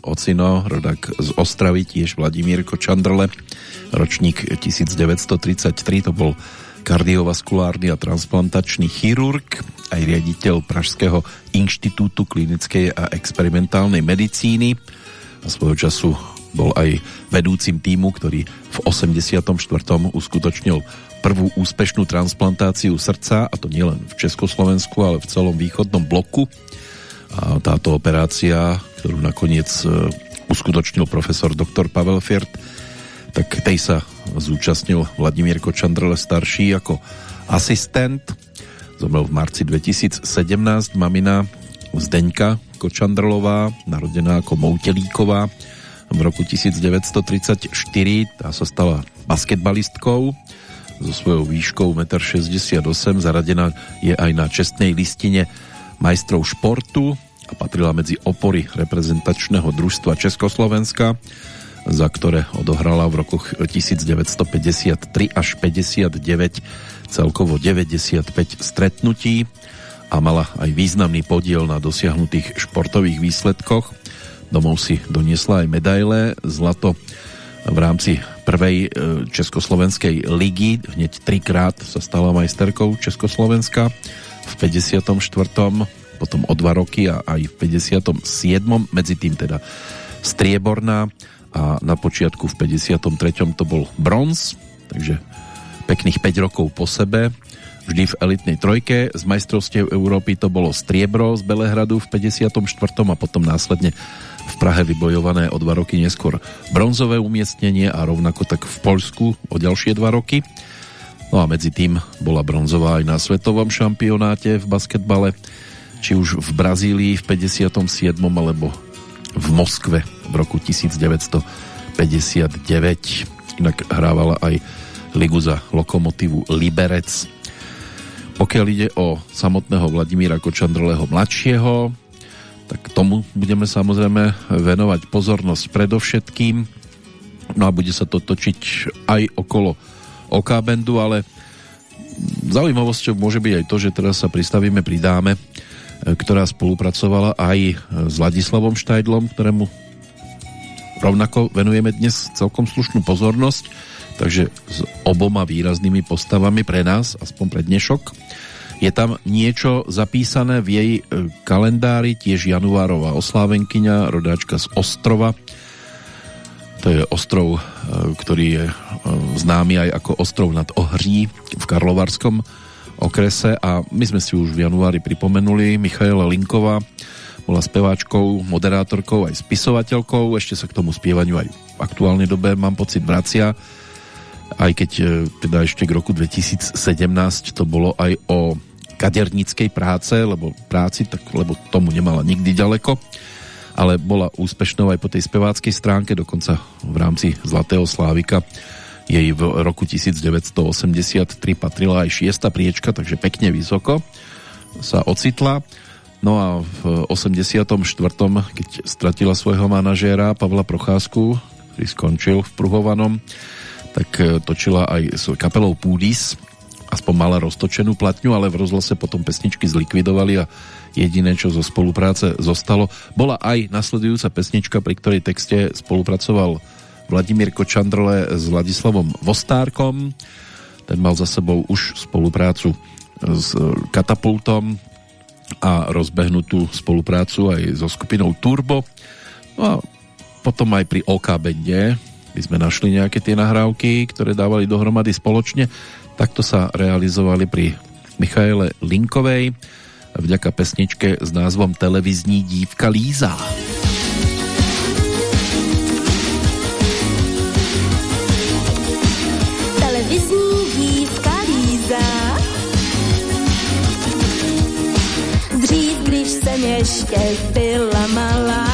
Ocino, rodak z Ostravy, tiež Vladimír Kočandrle, ročník 1933, to bol kardiovaskulárny a transplantačný chirurg, aj riaditeľ Pražského inštitútu klinickej a experimentálnej medicíny a svojho času bol aj vedúcim týmu, ktorý v 84. uskutočnil prvú úspešnú transplantáciu srdca, a to nielen v Československu, ale v celom východnom bloku. A táto operácia, ktorú nakoniec e, uskutočnil profesor dr. Pavel Fiert, tak tej sa zúčastnil Vladimír Kočandrle starší ako asistent. Zomrel v marci 2017 mamina Zdeňka Kočandrlová, narodená ako Moutelíková v roku 1934. Tá sa stala basketbalistkou so svojou výškou 1,68 m. Zaradená je aj na čestnej listine majstrov športu a patrila medzi opory reprezentačného družstva Československa, za ktoré odohrala v rokoch 1953 až 59 celkovo 95 stretnutí a mala aj významný podiel na dosiahnutých športových výsledkoch. Domov si doniesla aj medaile, zlato v rámci prvej e, Československej ligy. Hneď trikrát sa stala majsterkou Československa v 54. potom o dva roky a aj v 57. medzi tým teda strieborná a na počiatku v 53. to bol bronz, takže pekných 5 rokov po sebe vždy v elitnej trojke. Z majstrovstiev Európy to bolo striebro z Belehradu v 54. a potom následne v Prahe vybojované o dva roky neskôr bronzové umiestnenie a rovnako tak v Poľsku o ďalšie dva roky. No a medzi tým bola bronzová aj na svetovom šampionáte v basketbale, či už v Brazílii v 57. alebo v Moskve v roku 1959. Inak hrávala aj ligu za lokomotívu Liberec. Pokiaľ ide o samotného Vladimíra Kočandrleho mladšieho, tak tomu budeme samozrejme venovať pozornosť predovšetkým. No a bude sa to točiť aj okolo Okábendu, ale zaujímavosťou môže byť aj to, že teraz sa pristavíme pri dáme, ktorá spolupracovala aj s Ladislavom Štajdlom, ktorému rovnako venujeme dnes celkom slušnú pozornosť, takže s oboma výraznými postavami pre nás, aspoň pre dnešok. Je tam niečo zapísané v jej e, kalendári, tiež januárová oslávenkyňa, rodáčka z Ostrova. To je ostrov, e, ktorý je e, známy aj ako ostrov nad Ohří v Karlovarskom okrese. A my sme si už v januári pripomenuli Michaela Linková, bola speváčkou, moderátorkou aj spisovateľkou, ešte sa k tomu spievaniu aj v aktuálnej dobe mám pocit vracia aj keď teda ešte k roku 2017 to bolo aj o kaderníckej práce, lebo práci, tak, lebo tomu nemala nikdy ďaleko, ale bola úspešnou aj po tej speváckej stránke, dokonca v rámci Zlatého Slávika jej v roku 1983 patrila aj šiesta priečka, takže pekne vysoko sa ocitla. No a v 84. keď stratila svojho manažéra Pavla Procházku, ktorý skončil v Pruhovanom, tak točila aj s kapelou Púdis aspoň mala roztočenú platňu, ale v rozhlase potom pesničky zlikvidovali a jediné, čo zo spolupráce zostalo, bola aj nasledujúca pesnička, pri ktorej texte spolupracoval Vladimír Kočandrle s Vladislavom Vostárkom. Ten mal za sebou už spoluprácu s Katapultom a rozbehnutú spoluprácu aj so skupinou Turbo. No a potom aj pri OK Bende by sme našli nejaké tie nahrávky, ktoré dávali dohromady spoločne. Takto sa realizovali pri Michaele Linkovej vďaka pesničke s názvom Televizní dívka Líza. Televizní jsem ještě byla malá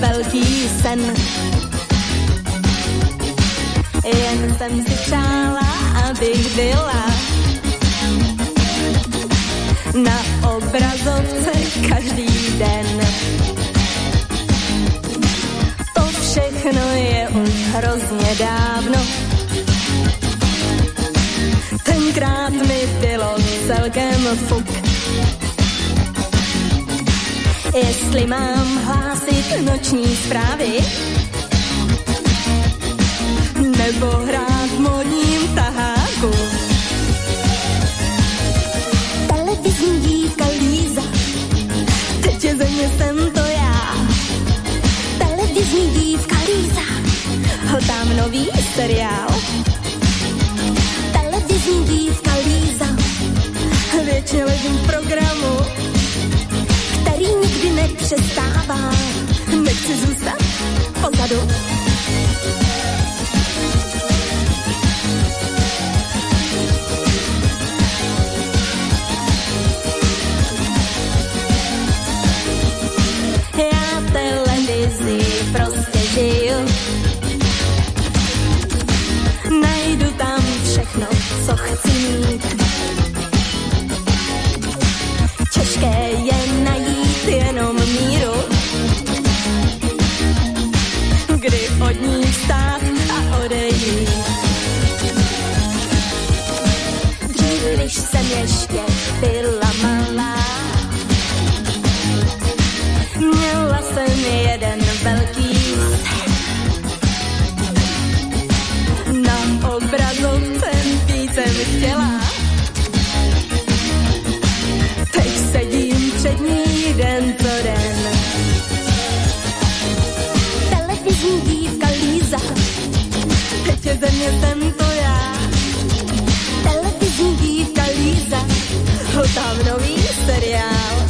velký sen jen jsem si přála, abych byla na obrazovce každý den. To všechno je už hrozně dávno, Tenkrát mi bylo celkem fuk. Jestli mám hlásit noční zprávy, nebo hrát v modním taháku. Televizní dívka Líza, teď je země jsem to já. Televizní dívka Líza, hltám nový seriál. Televizní dívka Líza, věčně ležím v programu, nikdy nepřestává. Nechci zůstat pozadu. Teď je ze mě jsem to já. Televizní dívka Líza, hltám nový seriál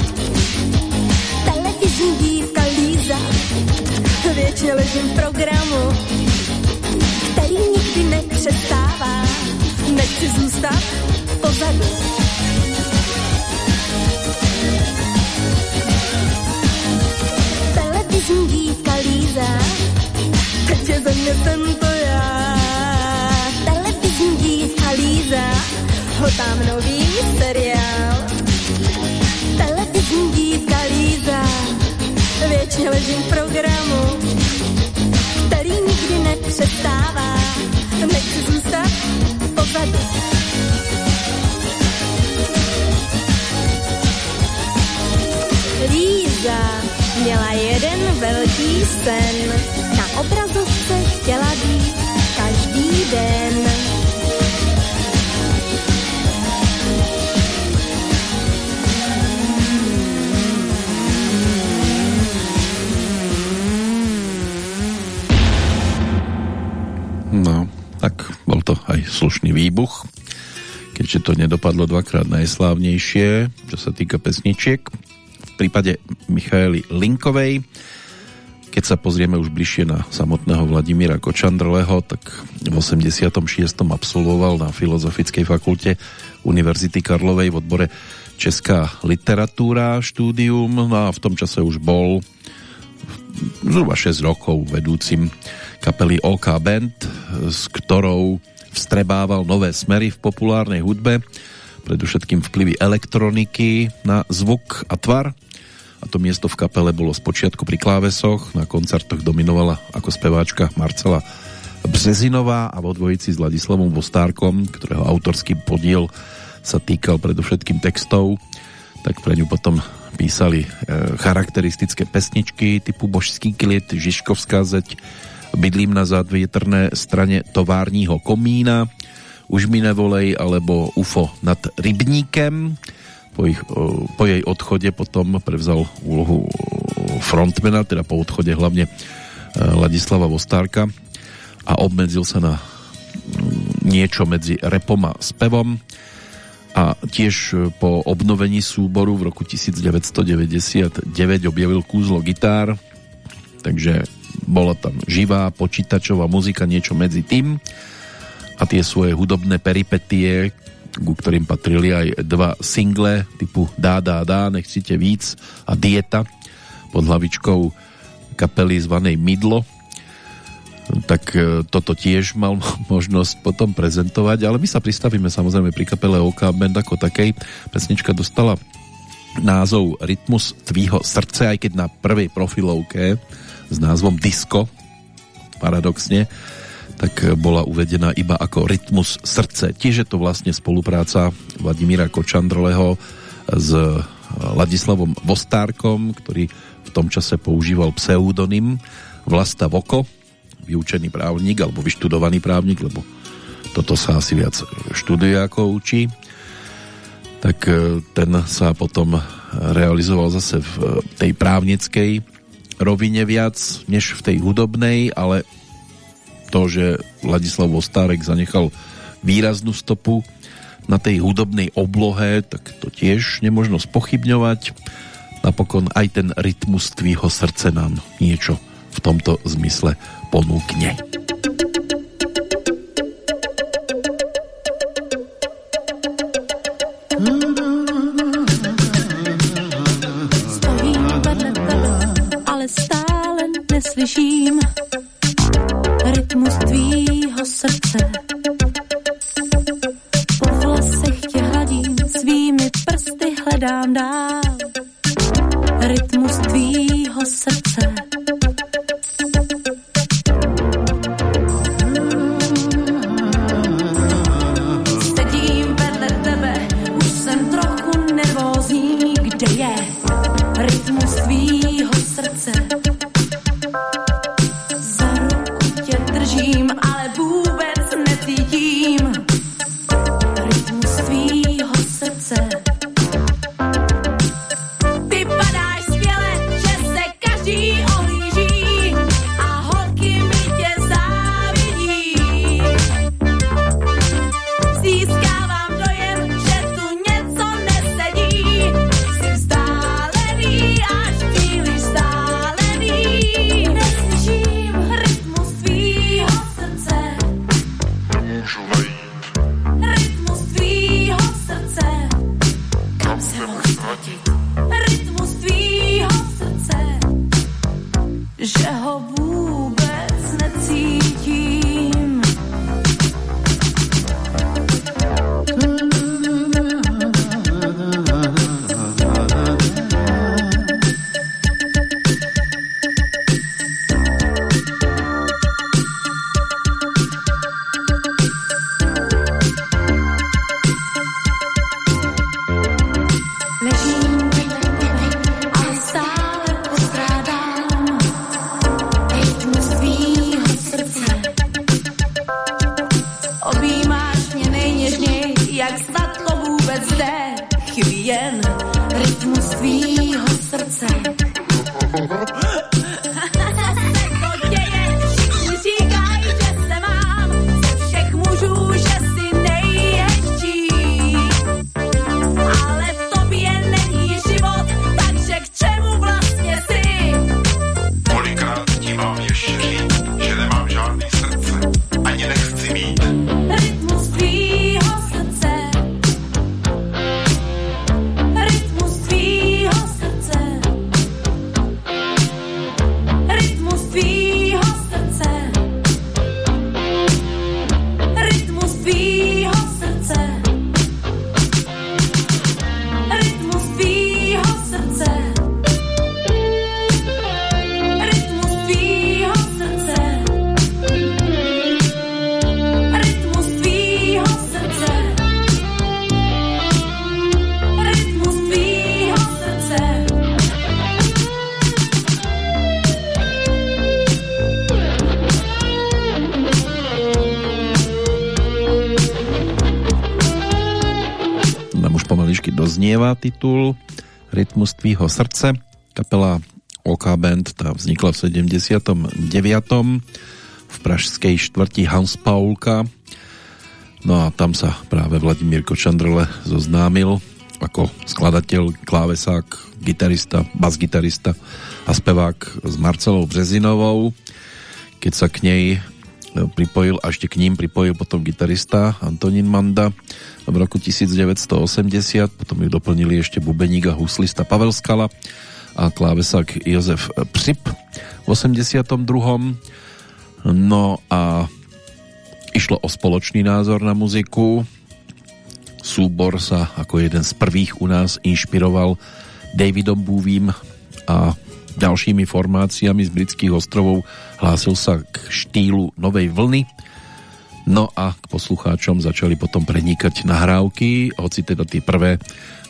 televizní dívka Líza. Věčně ležím v programu, který nikdy nepřestává. Nechci zůstat pozadu. Televizní dívka Líza, teď je ze mě jsem to já. Líza, hltám nový seriál televizní dívka Líza. Věčně ležím v programu, který nikdy nepřestává. Nechci zůstat pozadu. Líza měla jeden velký sen. Na obrazovce chtěla být každý den. Keďže to nedopadlo dvakrát najslávnejšie, čo sa týka pesničiek. V prípade Michaely Linkovej, keď sa pozrieme už bližšie na samotného Vladimíra Kočandrleho, tak v 86. absolvoval na Filozofickej fakulte Univerzity Karlovej v odbore Česká literatúra štúdium, no a v tom čase už bol zhruba 6 rokov vedúcim kapely OK Band, s ktorou vstrebával nové smery v populárnej hudbe, predovšetkým vplyvy elektroniky na zvuk a tvar. A to miesto v kapele bolo spočiatku pri klávesoch, na koncertoch dominovala ako speváčka Marcela Březinová a vo dvojici s Ladislavom Vostárkom, ktorého autorský podiel sa týkal predovšetkým textov, tak pre ňu potom písali e, charakteristické pesničky typu Božský kliet, Žižkovská zeď, Bydlím na zádvětrné straně továrního komína, Už mi nevolej alebo UFO nad rybníkem. Po, ich, po jej odchode potom prevzal úlohu frontmana, teda po odchode hlavne e, Ladislava Vostárka a obmedzil sa na mm, niečo medzi repom a spevom a tiež po obnovení súboru v roku 1999 objavil kúzlo gitár, takže bola tam živá počítačová muzika, niečo medzi tým. A tie svoje hudobné peripetie, ku ktorým patrili aj dva single typu Dá, dá, dá, nechcite víc a Dieta pod hlavičkou kapely zvanej Midlo. Tak e, toto tiež mal [LAUGHS] možnosť potom prezentovať, ale my sa pristavíme samozrejme pri kapele OK Band ako takej. Pesnička dostala názov Rytmus tvýho srdce, aj keď na prvej profilovke s názvom Disco, paradoxne, tak bola uvedená iba ako Rytmus srdce. Tiež je to vlastne spolupráca Vladimíra Kočandroleho s e, Ladislavom Vostárkom, ktorý v tom čase používal pseudonym Vlasta Voko, vyučený právnik alebo vyštudovaný právnik, lebo toto sa asi viac študuje ako učí tak e, ten sa potom realizoval zase v tej právnickej rovine viac, než v tej hudobnej, ale to, že Ladislav Ostárek zanechal výraznú stopu na tej hudobnej oblohe, tak to tiež nemožno spochybňovať. Napokon aj ten rytmus tvýho srdce nám niečo v tomto zmysle ponúkne. Neslyším rytmus tvýho srdce. Po vlasech tě hladím, svými prsty hledám dál rytmus tvýho srdce. Titul Rytmus tvýho srdce. Kapela OK Band tá vznikla v 79. v pražskej štvrti Hans Paulka. No a tam sa práve Vladimír Kočandrle zoznámil ako skladateľ, klávesák, gitarista, basgitarista a spevák s Marcelou Březinovou. Keď sa k nej pripojil, a ešte k ním pripojil potom gitarista Antonín Manda v roku 1980, potom ju doplnili ešte bubeník a huslista Pavel Skala a klávesák Jozef Přip v 82. No a išlo o spoločný názor na muziku. Súbor sa ako jeden z prvých u nás inšpiroval Davidom Búvím a ďalšími formáciami z britských ostrovov hlásil sa k štýlu novej vlny. No a k poslucháčom začali potom prenikať nahrávky, hoci teda tie prvé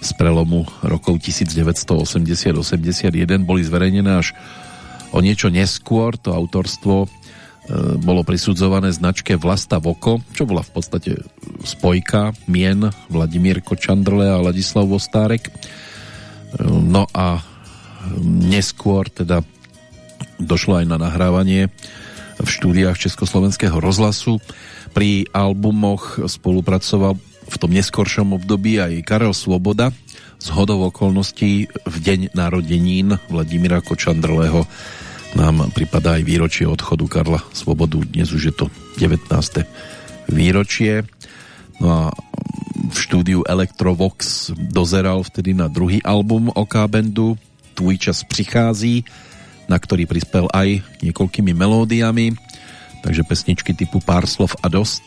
z prelomu rokov 1980-81 boli zverejnené až o niečo neskôr. To autorstvo e, bolo prisudzované značke Vlasta Voko, čo bola v podstate spojka mien Vladimír Kočandrle a Ladislav Vostárek. E, No a neskôr teda došlo aj na nahrávanie v štúdiách Československého rozhlasu. Pri albumoch spolupracoval v tom neskoršom období aj Karel Svoboda z hodov okolností v deň narodenín Vladimíra Kočandrlého nám pripadá aj výročie odchodu Karla Svobodu. Dnes už je to 19. výročie. No a v štúdiu Electrovox dozeral vtedy na druhý album OK Bandu Tvůj čas přichází, na ktorý prispel aj niekoľkými melódiami, takže pesničky typu Pár slov a dost,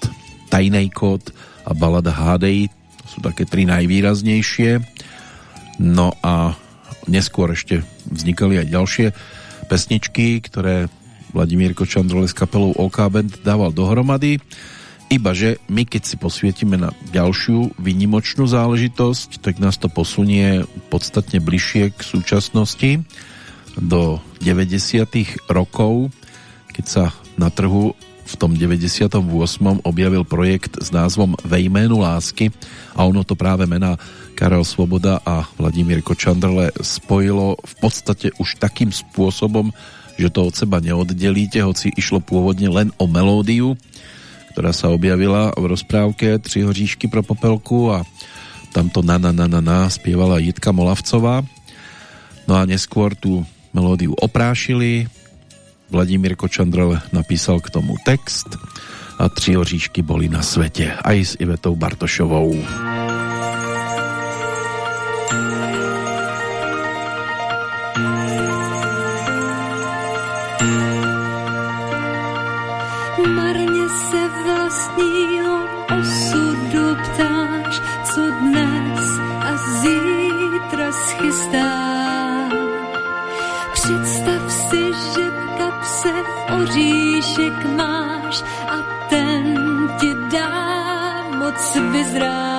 Tajnej kód a balada Hádej, to sú také tri najvýraznejšie. No a neskôr ešte vznikali aj ďalšie pesničky, ktoré Vladimír Kočandrole s kapelou OK Band dával dohromady. Ibaže my, keď si posvietime na ďalšiu výnimočnú záležitosť, tak nás to posunie podstatne bližšie k súčasnosti do 90. rokov, keď sa na trhu v tom 98. objavil projekt s názvom Ve jménu lásky a ono to práve mená Karel Svoboda a Vladimír Kočandrle spojilo v podstate už takým spôsobom, že to od seba neoddelíte, hoci išlo pôvodne len o melódiu, ktorá sa objavila v rozprávke Tři hoříšky pro popelku a tamto na na na na na spievala Jitka Molavcová. No a neskôr tú melódiu oprášili, Vladimír Kočandrel napísal k tomu text a Tři hoříšky boli na svete aj s Ivetou Bartošovou. Se vlastního osudu ptáš, co dnes a zítra schystá. Představ si, že v kapse oříšek máš a ten ti dá moc vyzrát.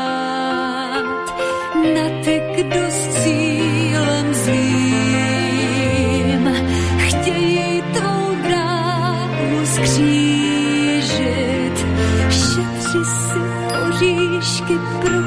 Keep pro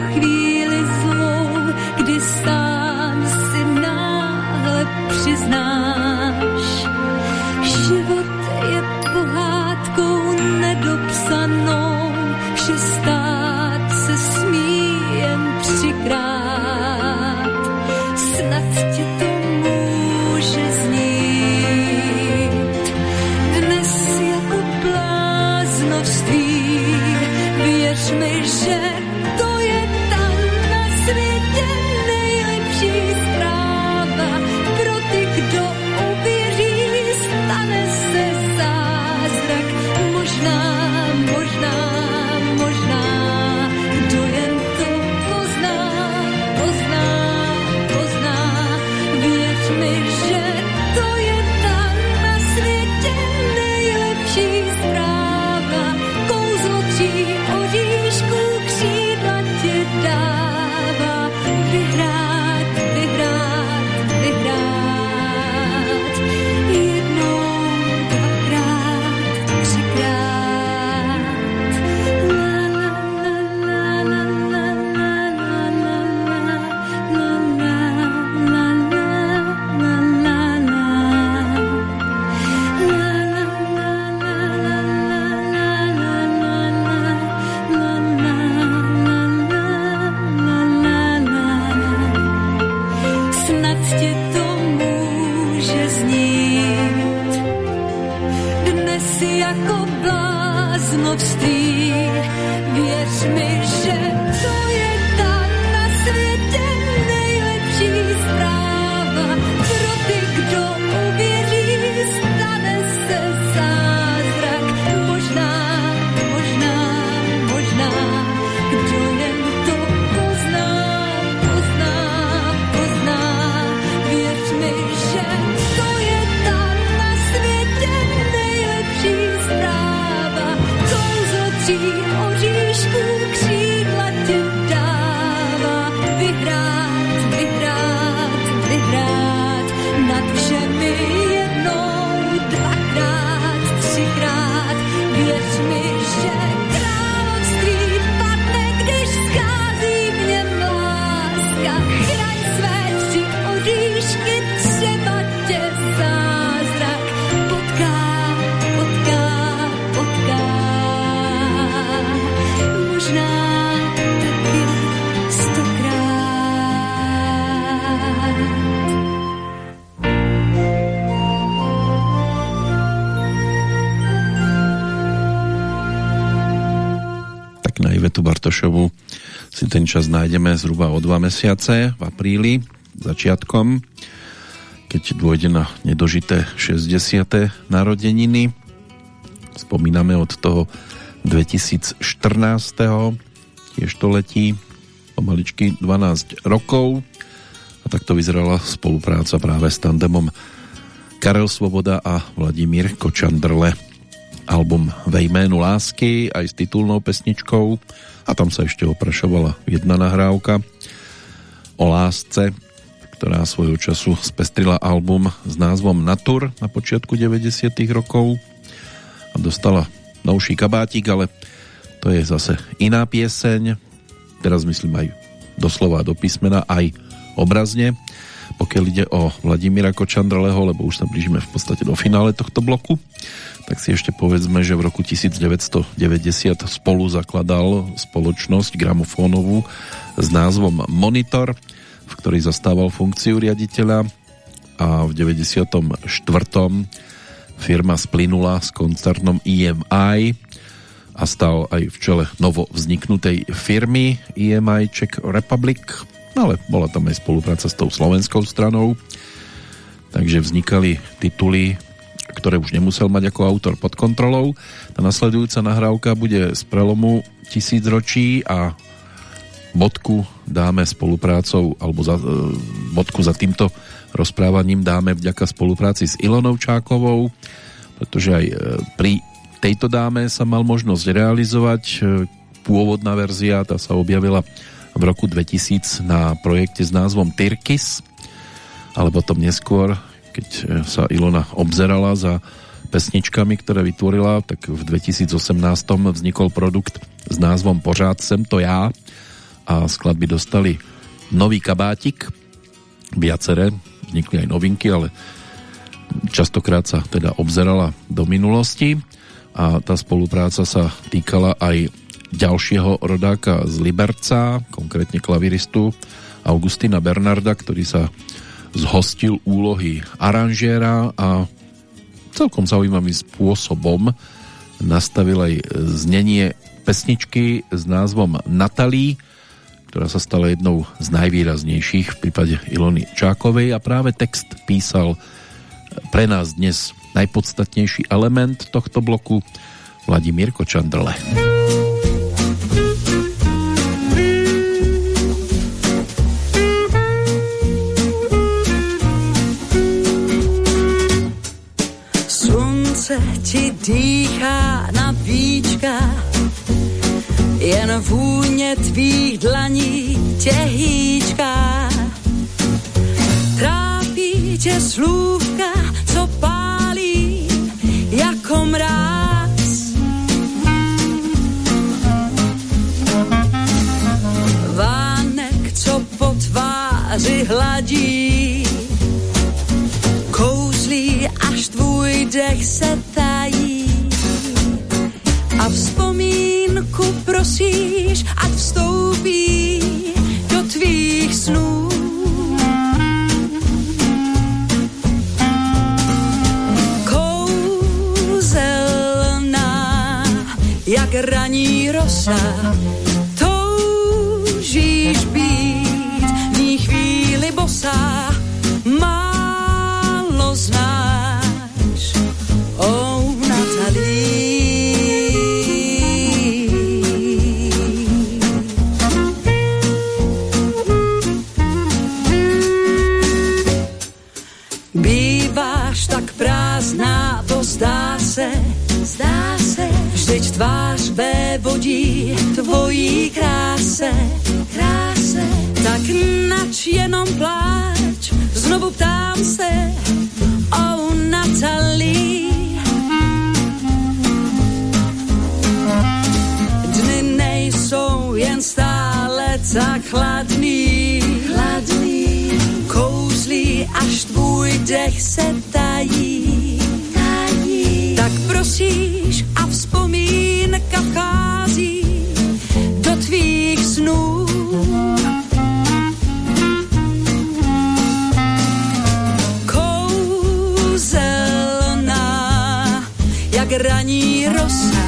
nájdeme zhruba o dva mesiace v apríli, začiatkom, keď dôjde na nedožité 60. narodeniny. Spomíname od toho 2014. Tiež to letí pomaličky 12 rokov a takto vyzerala spolupráca práve s tandemom Karel Svoboda a Vladimír Kočandrle. Album Ve jménu lásky aj s titulnou pesničkou a tam sa ešte oprašovala jedna nahrávka o lásce, ktorá svojho času spestrila album s názvom Natur na počiatku 90 rokov a dostala novší kabátik, ale to je zase iná pieseň. Teraz myslím aj doslova do písmena, aj obrazne. Pokiaľ ide o Vladimíra Kočandrleho, lebo už sa blížime v podstate do finále tohto bloku, tak si ešte povedzme, že v roku 1990 spolu zakladal spoločnosť gramofónovú s názvom Monitor, v ktorej zastával funkciu riaditeľa a v 94. firma splynula s koncernom EMI a stal aj v čele novo vzniknutej firmy EMI Czech Republic ale bola tam aj spolupráca s tou slovenskou stranou, takže vznikali tituly, ktoré už nemusel mať ako autor pod kontrolou. Tá nasledujúca nahrávka bude z prelomu tisícročí a bodku dáme spoluprácou, alebo za, e, bodku za týmto rozprávaním dáme vďaka spolupráci s Ilonou Čákovou, pretože aj e, pri tejto dáme sa mal možnosť realizovať. E, pôvodná verzia, tá sa objavila v roku 2000 na projekte s názvom Tyrkis, ale potom neskôr, keď e, sa Ilona obzerala za pesničkami, ktoré vytvorila, tak v 2018 vznikol produkt s názvom Pořád sem to já a skladby dostali nový kabátik, viaceré, vznikli aj novinky, ale častokrát sa teda obzerala do minulosti a tá spolupráca sa týkala aj ďalšieho rodáka z Liberca, konkrétne klaviristu Augustina Bernarda, ktorý sa zhostil úlohy aranžéra a celkom zaujímavým spôsobom nastavil aj znenie pesničky s názvom Natalí, ktorá sa stala jednou z najvýraznejších v prípade Ilony Čákovej a práve text písal pre nás dnes najpodstatnejší element tohto bloku Vladimír Kočandrle. Slunce dýchá na víčka, jen vůně tvých dlaní tě hýčká. Trápí tě slůvka, co pálí jako mráz. Vánek, co po tváři hladí, kouzlí, až tvůj dech se tají. A vzpomínku prosíš, ať vstoupí do tvých snů. Kouzelná, jak raní rosa, toužíš být v ní chvíli bosá, tvář vodí tvojí kráse, kráse. Tak nač jenom pláč, znovu ptám se o Natalii. Dny nejsou jen stále tak chladný, chladný. Kouzlí, až tvůj dech se tají. Raní rosa,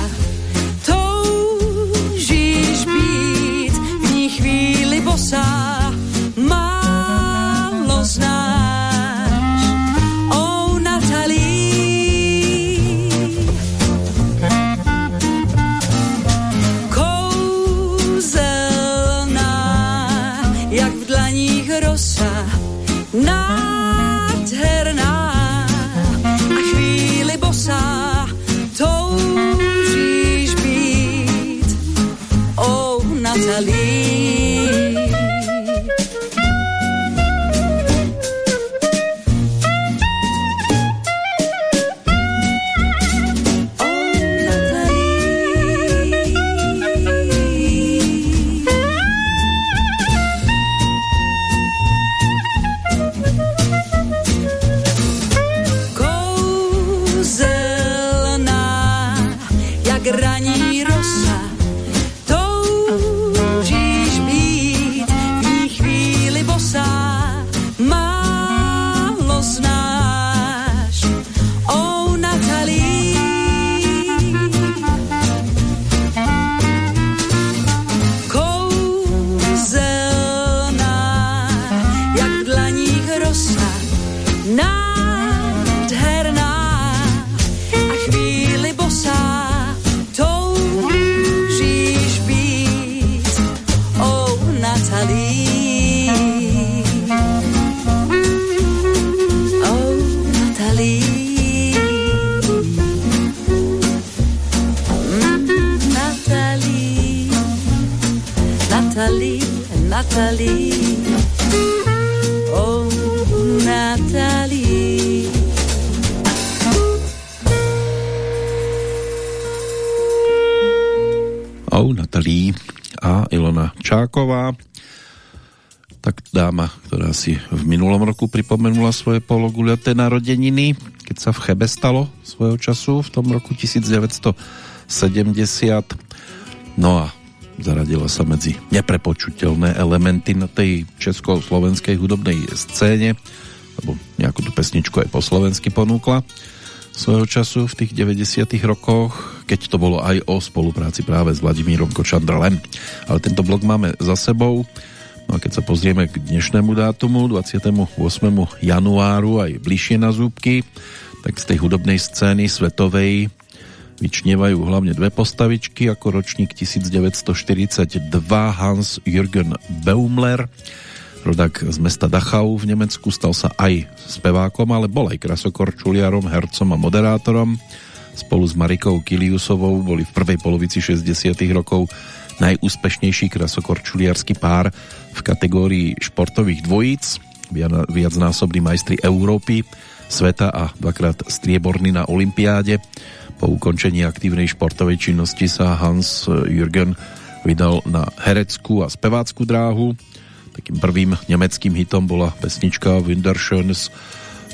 roku pripomenula svoje pologuľaté narodeniny, keď sa v Chebe stalo svojho času v tom roku 1970. No a zaradila sa medzi neprepočuteľné elementy na tej česko-slovenskej hudobnej scéne, lebo nejakú tú pesničku aj po slovensky ponúkla svojho času v tých 90 rokoch, keď to bolo aj o spolupráci práve s Vladimírom Kočandrlem. Ale tento blok máme za sebou. No a keď sa pozrieme k dnešnému dátumu, 28. januáru, aj bližšie na zúbky, tak z tej hudobnej scény svetovej vyčnievajú hlavne dve postavičky, ako ročník 1942 Hans Jürgen Baumler, rodák z mesta Dachau v Nemecku, stal sa aj spevákom, ale bol aj krasokorčuliarom, hercom a moderátorom. Spolu s Marikou Kiliusovou boli v prvej polovici 60 rokov najúspešnejší krasokorčuliarský pár v kategórii športových dvojíc, via- viacnásobní majstri Európy, sveta a dvakrát strieborný na Olympiáde. Po ukončení aktívnej športovej činnosti sa Hans Jürgen vydal na hereckú a spevácku dráhu. Takým prvým nemeckým hitom bola pesnička Wunderschönes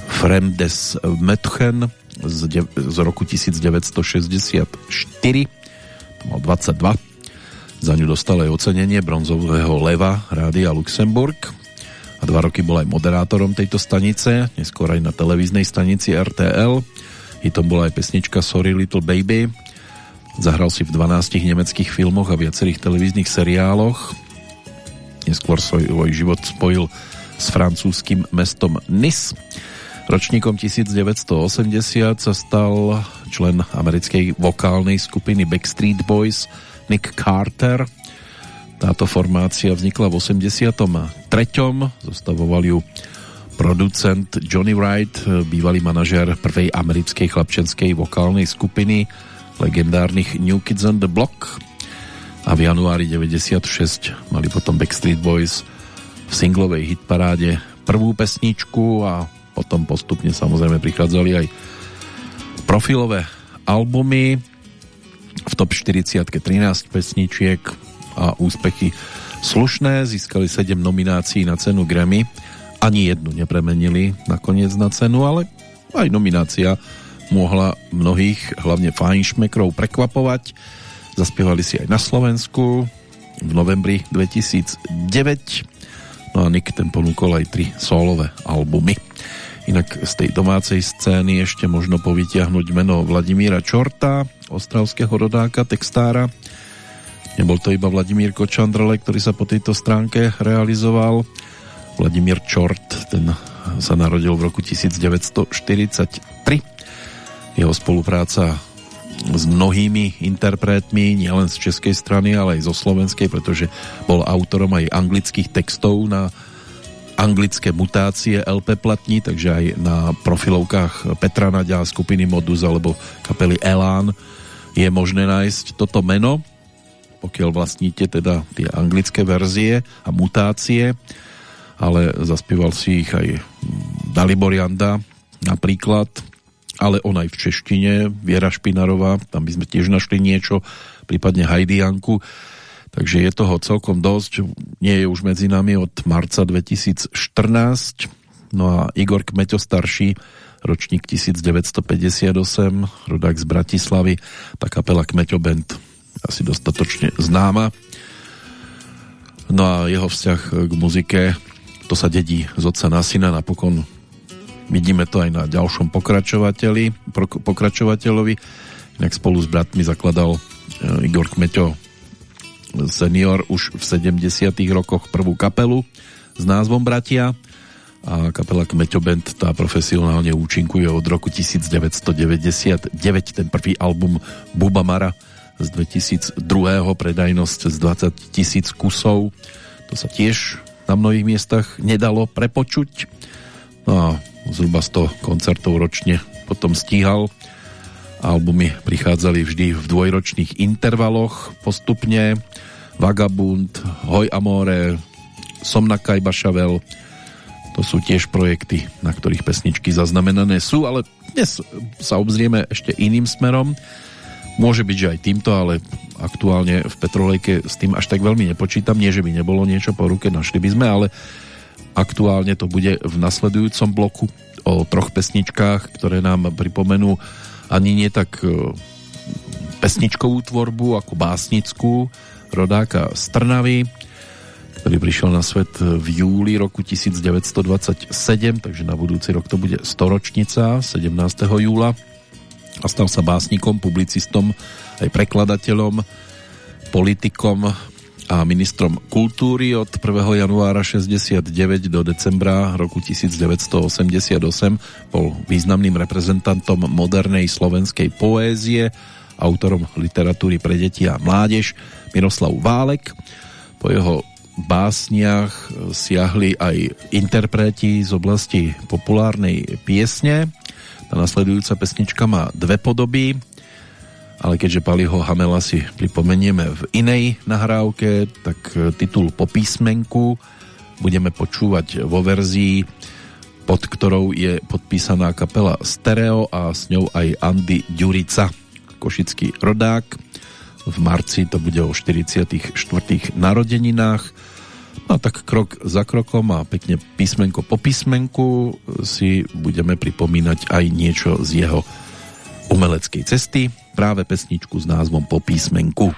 Fremdes Mädchen z, z roku 1964. To mal 22. Za ňu dostal aj ocenenie bronzového leva Rádia Luxemburg a dva roky bol aj moderátorom tejto stanice, neskôr aj na televíznej stanici RTL. Hitom bola aj pesnička Sorry Little Baby. Zahral si v 12 nemeckých filmoch a viacerých televíznych seriáloch. Neskôr svoj život spojil s francúzským mestom Nice. Ročníkom 1980 sa stal člen americkej vokálnej skupiny Backstreet Boys Nick Carter. Táto formácia vznikla v 83. Zostavoval ju producent Johnny Wright, bývalý manažér prvej americkej chlapčenskej vokálnej skupiny legendárnych New Kids on the Block a v januári 96 mali potom Backstreet Boys v singlovej hitparáde prvú pesničku a potom postupne samozrejme prichádzali aj profilové albumy v top 40 13 pesničiek a úspechy slušné, získali 7 nominácií na cenu Grammy ani jednu nepremenili nakoniec na cenu, ale aj nominácia mohla mnohých, hlavne fajnšmekrov, prekvapovať. Zaspievali si aj na Slovensku v novembri 2009. No a Nick ten ponúkol aj tri solové albumy. Inak z tej domácej scény ešte možno povytiahnuť meno Vladimíra Čorta, ostravského rodáka, textára, Nebol to iba Vladimír Kočandrle, ktorý sa po tejto stránke realizoval. Vladimír Čort, ten sa narodil v roku 1943. Jeho spolupráca s mnohými interpretmi, nielen z českej strany, ale aj zo slovenskej, pretože bol autorom aj anglických textov na anglické mutácie LP platní, takže aj na profilovkách Petra Nadia, skupiny Modus alebo kapely Elán je možné nájsť toto meno, pokiaľ vlastníte teda tie anglické verzie a mutácie, ale zaspieval si ich aj Dalibor Janda napríklad, ale on aj v češtine, Viera Špinarová, tam by sme tiež našli niečo, prípadne Heidi Janku, takže je toho celkom dosť, nie je už medzi nami od marca 2014, no a Igor Kmeťo starší, ročník 1958, rodák z Bratislavy, tá kapela Kmeťo Band asi dostatočne známa. No a jeho vzťah k muzike, to sa dedí z otca na syna, napokon vidíme to aj na ďalšom pokračovateľovi, inak spolu s bratmi zakladal e, Igor Kmeťo senior už v 70 rokoch prvú kapelu s názvom Bratia. A kapela Kmeťo Band tá profesionálne účinkuje od roku 1999 ten prvý album Buba Mara z 2002. predajnosť z 20 tisíc kusov. To sa tiež na mnohých miestach nedalo prepočuť. No a zhruba 100 koncertov ročne potom stíhal albumy prichádzali vždy v dvojročných intervaloch postupne Vagabund, Hoj Amore Somna Kajba Šavel to sú tiež projekty, na ktorých pesničky zaznamenané sú, ale dnes sa obzrieme ešte iným smerom. Môže byť, že aj týmto, ale aktuálne v Petrolejke s tým až tak veľmi nepočítam. Nie, že by nebolo niečo po ruke, našli by sme, ale aktuálne to bude v nasledujúcom bloku o troch pesničkách, ktoré nám pripomenú ani nie tak e, pesničkovú tvorbu ako básnickú rodáka z Trnavy, ktorý prišiel na svet v júli roku 1927, takže na budúci rok to bude storočnica 17. júla a stal sa básnikom, publicistom, aj prekladateľom, politikom a ministrom kultúry od 1. januára 69 do decembra roku 1988 bol významným reprezentantom modernej slovenskej poézie, autorom literatúry pre deti a mládež Miroslav Válek. Po jeho básniach siahli aj interpreti z oblasti populárnej piesne. Tá nasledujúca pesnička má dve podoby, ale keďže Paliho Hamela si pripomenieme v inej nahrávke, tak titul po písmenku budeme počúvať vo verzii, pod ktorou je podpísaná kapela Stereo a s ňou aj Andy Ďurica, košický rodák v marci to bude o 44. narodeninách. No a tak krok za krokom a pekne písmenko po písmenku si budeme pripomínať aj niečo z jeho umeleckej cesty, práve pesničku s názvom Po písmenku.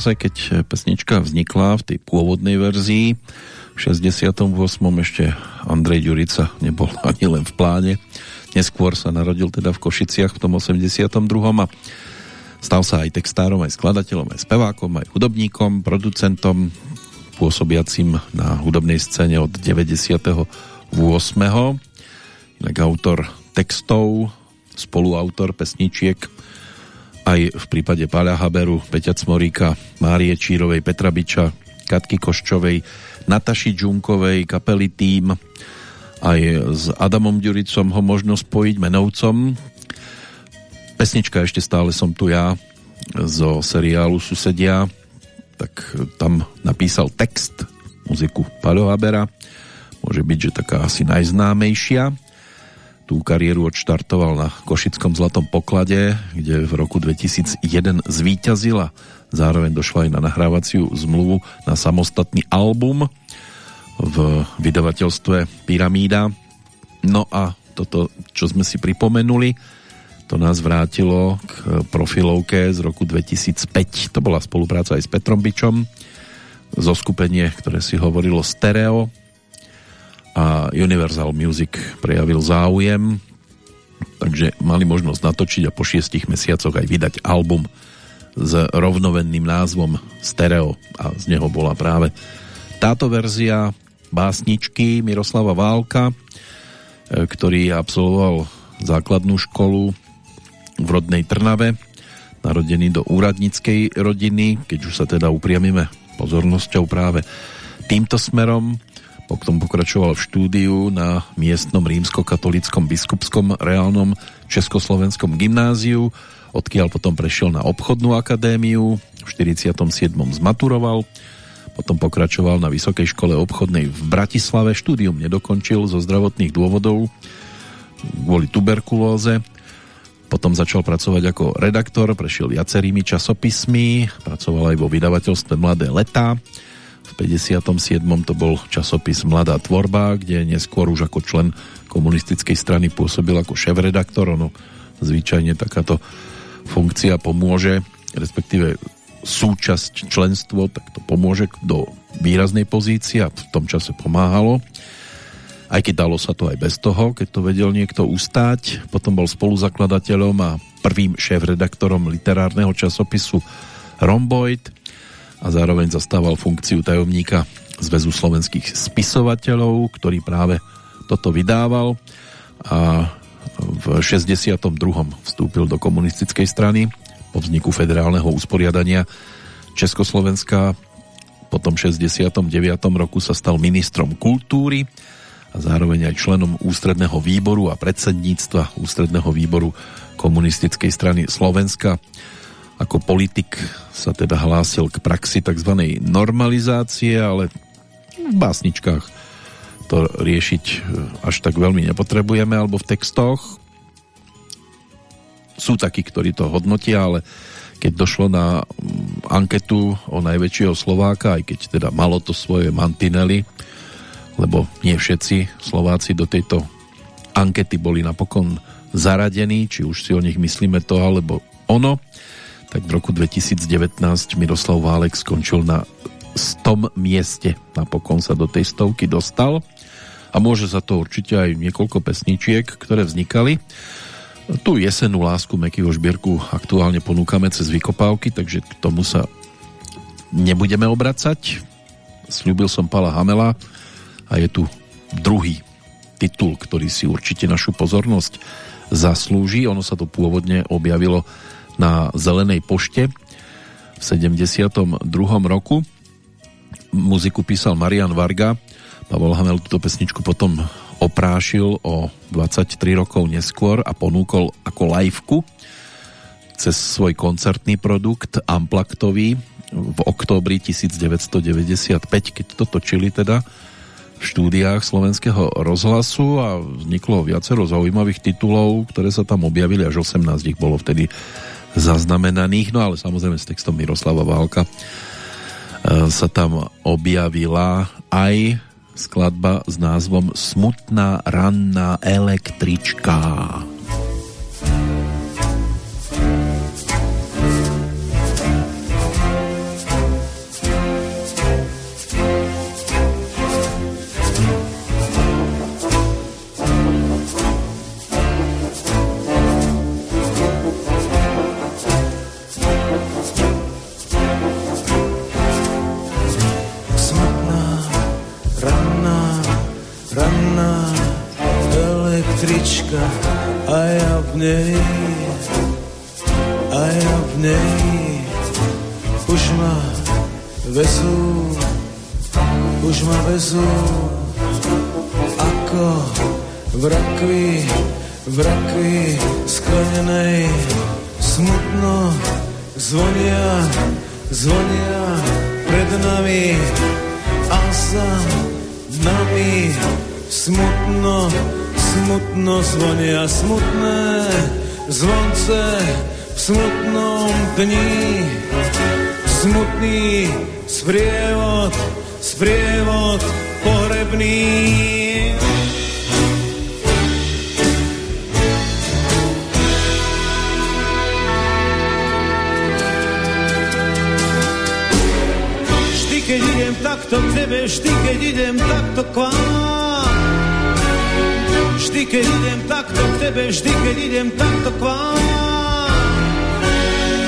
Čase, keď pesnička vznikla v tej pôvodnej verzii, v 68. ešte Andrej Ďurica nebol [LAUGHS] ani len v pláne. Neskôr sa narodil teda v Košiciach v tom 82. a stal sa aj textárom, aj skladateľom, aj spevákom, aj hudobníkom, producentom, pôsobiacim na hudobnej scéne od 98. Inak autor textov, spoluautor pesničiek aj v prípade Páľa Haberu, Peťa Cmoríka, Márie Čírovej, Petra Biča, Katky Koščovej, Nataši Džunkovej, kapely Tým, aj s Adamom Ďuricom ho možno spojiť menovcom. Pesnička Ešte stále som tu ja zo seriálu Susedia, tak tam napísal text, muziku Paľo Habera, môže byť, že taká asi najznámejšia tú kariéru odštartoval na Košickom Zlatom poklade, kde v roku 2001 zvíťazila. Zároveň došla aj na nahrávaciu zmluvu na samostatný album v vydavateľstve Pyramída. No a toto, čo sme si pripomenuli, to nás vrátilo k profilovke z roku 2005. To bola spolupráca aj s Petrom Bičom, zo skupenie, ktoré si hovorilo Stereo, a Universal Music prejavil záujem, takže mali možnosť natočiť a po šiestich mesiacoch aj vydať album s rovnovenným názvom Stereo a z neho bola práve táto verzia básničky Miroslava Válka, e, ktorý absolvoval základnú školu v rodnej Trnave, narodený do úradníckej rodiny, keď už sa teda upriamime pozornosťou práve týmto smerom, potom pokračoval v štúdiu na miestnom rímskokatolickom biskupskom reálnom československom gymnáziu, odkiaľ potom prešiel na obchodnú akadémiu, v 47. zmaturoval, potom pokračoval na Vysokej škole obchodnej v Bratislave, štúdium nedokončil zo zdravotných dôvodov kvôli tuberkulóze, potom začal pracovať ako redaktor, prešiel viacerými časopismi, pracoval aj vo vydavateľstve Mladé letá, v 57. to bol časopis Mladá tvorba, kde neskôr už ako člen komunistickej strany pôsobil ako šéf-redaktor. Ono zvyčajne takáto funkcia pomôže, respektíve súčasť členstvo, tak to pomôže do výraznej pozície a v tom čase pomáhalo. Aj keď dalo sa to aj bez toho, keď to vedel niekto ustáť. Potom bol spoluzakladateľom a prvým šéf-redaktorom literárneho časopisu Romboid a zároveň zastával funkciu tajomníka Zväzu slovenských spisovateľov, ktorý práve toto vydával a v 62. vstúpil do komunistickej strany po vzniku federálneho usporiadania Československa. Potom v 69. roku sa stal ministrom kultúry a zároveň aj členom ústredného výboru a predsedníctva ústredného výboru komunistickej strany Slovenska. Ako politik sa teda hlásil k praxi tzv. normalizácie, ale v básničkách to riešiť e, až tak veľmi nepotrebujeme, alebo v textoch. Sú takí, ktorí to hodnotia, ale keď došlo na mm, anketu o najväčšieho Slováka, aj keď teda malo to svoje mantinely, lebo nie všetci Slováci do tejto ankety boli napokon zaradení, či už si o nich myslíme to, alebo ono, tak v roku 2019 Miroslav Válek skončil na 100 mieste. Napokon sa do tej stovky dostal a môže za to určite aj niekoľko pesničiek, ktoré vznikali. Tu jesenú lásku Mekyho Žbierku aktuálne ponúkame cez vykopávky, takže k tomu sa nebudeme obracať. Sľúbil som Pala Hamela a je tu druhý titul, ktorý si určite našu pozornosť zaslúži. Ono sa to pôvodne objavilo na Zelenej pošte v 72. roku muziku písal Marian Varga. Pavel Hamel túto pesničku potom oprášil o 23 rokov neskôr a ponúkol ako liveku cez svoj koncertný produkt Amplaktový v októbri 1995, keď to točili teda v štúdiách slovenského rozhlasu a vzniklo viacero zaujímavých titulov, ktoré sa tam objavili, až 18 ich bolo vtedy zaznamenaných, no ale samozrejme s textom Miroslava Válka E, sa tam objavila aj skladba s názvom Smutná ranná električka. V nej už ma vezú, už ma vezú ako v rakvi, v rakvi sklenenej smutno zvonia, zvonia pred nami. A za nami smutno, smutno zvonia smutné zvonce v smutnom dni. Smutný sprievod, sprievod pohrebný. Keď idem takto k tebe, vždy, keď idem takto k vám. Vždy, keď idem takto k tebe, vždy, keď idem takto k vám.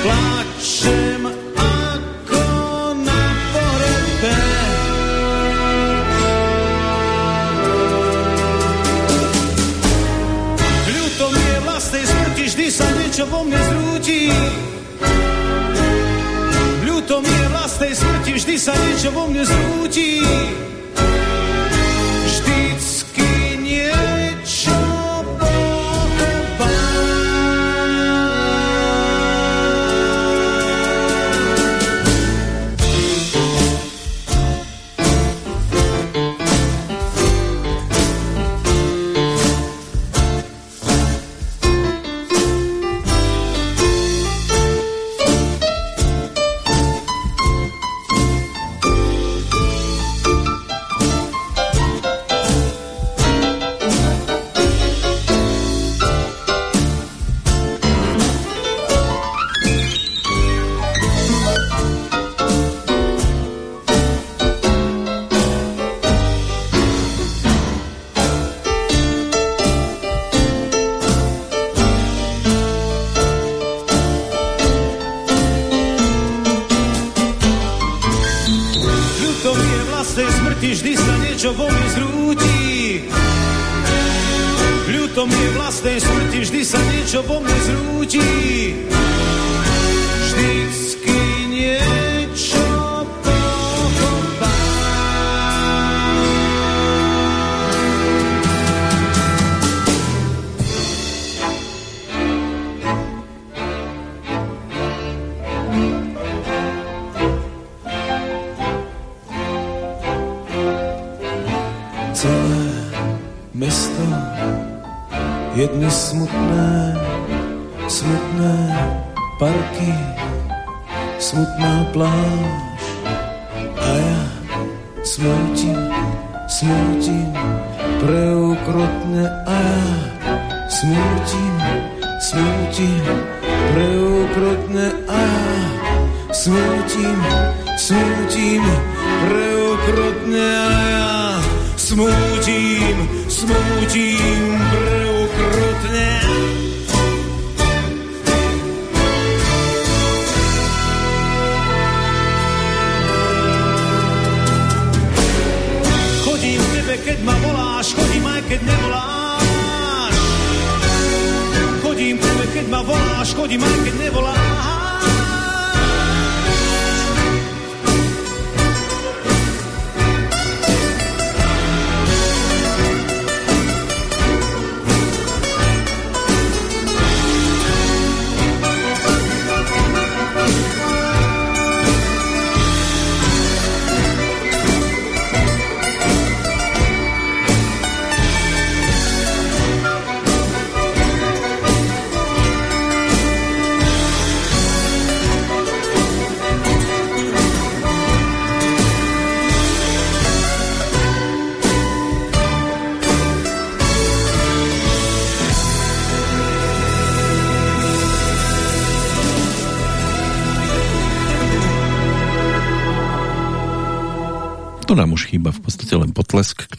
Plačem ako na pohrebe. Ľúto mi je vlastnej smrti, vždy sa niečo vo mne zrúti. Ľúto mi je vlastnej smrti, vždy sa niečo vo mne zrúti.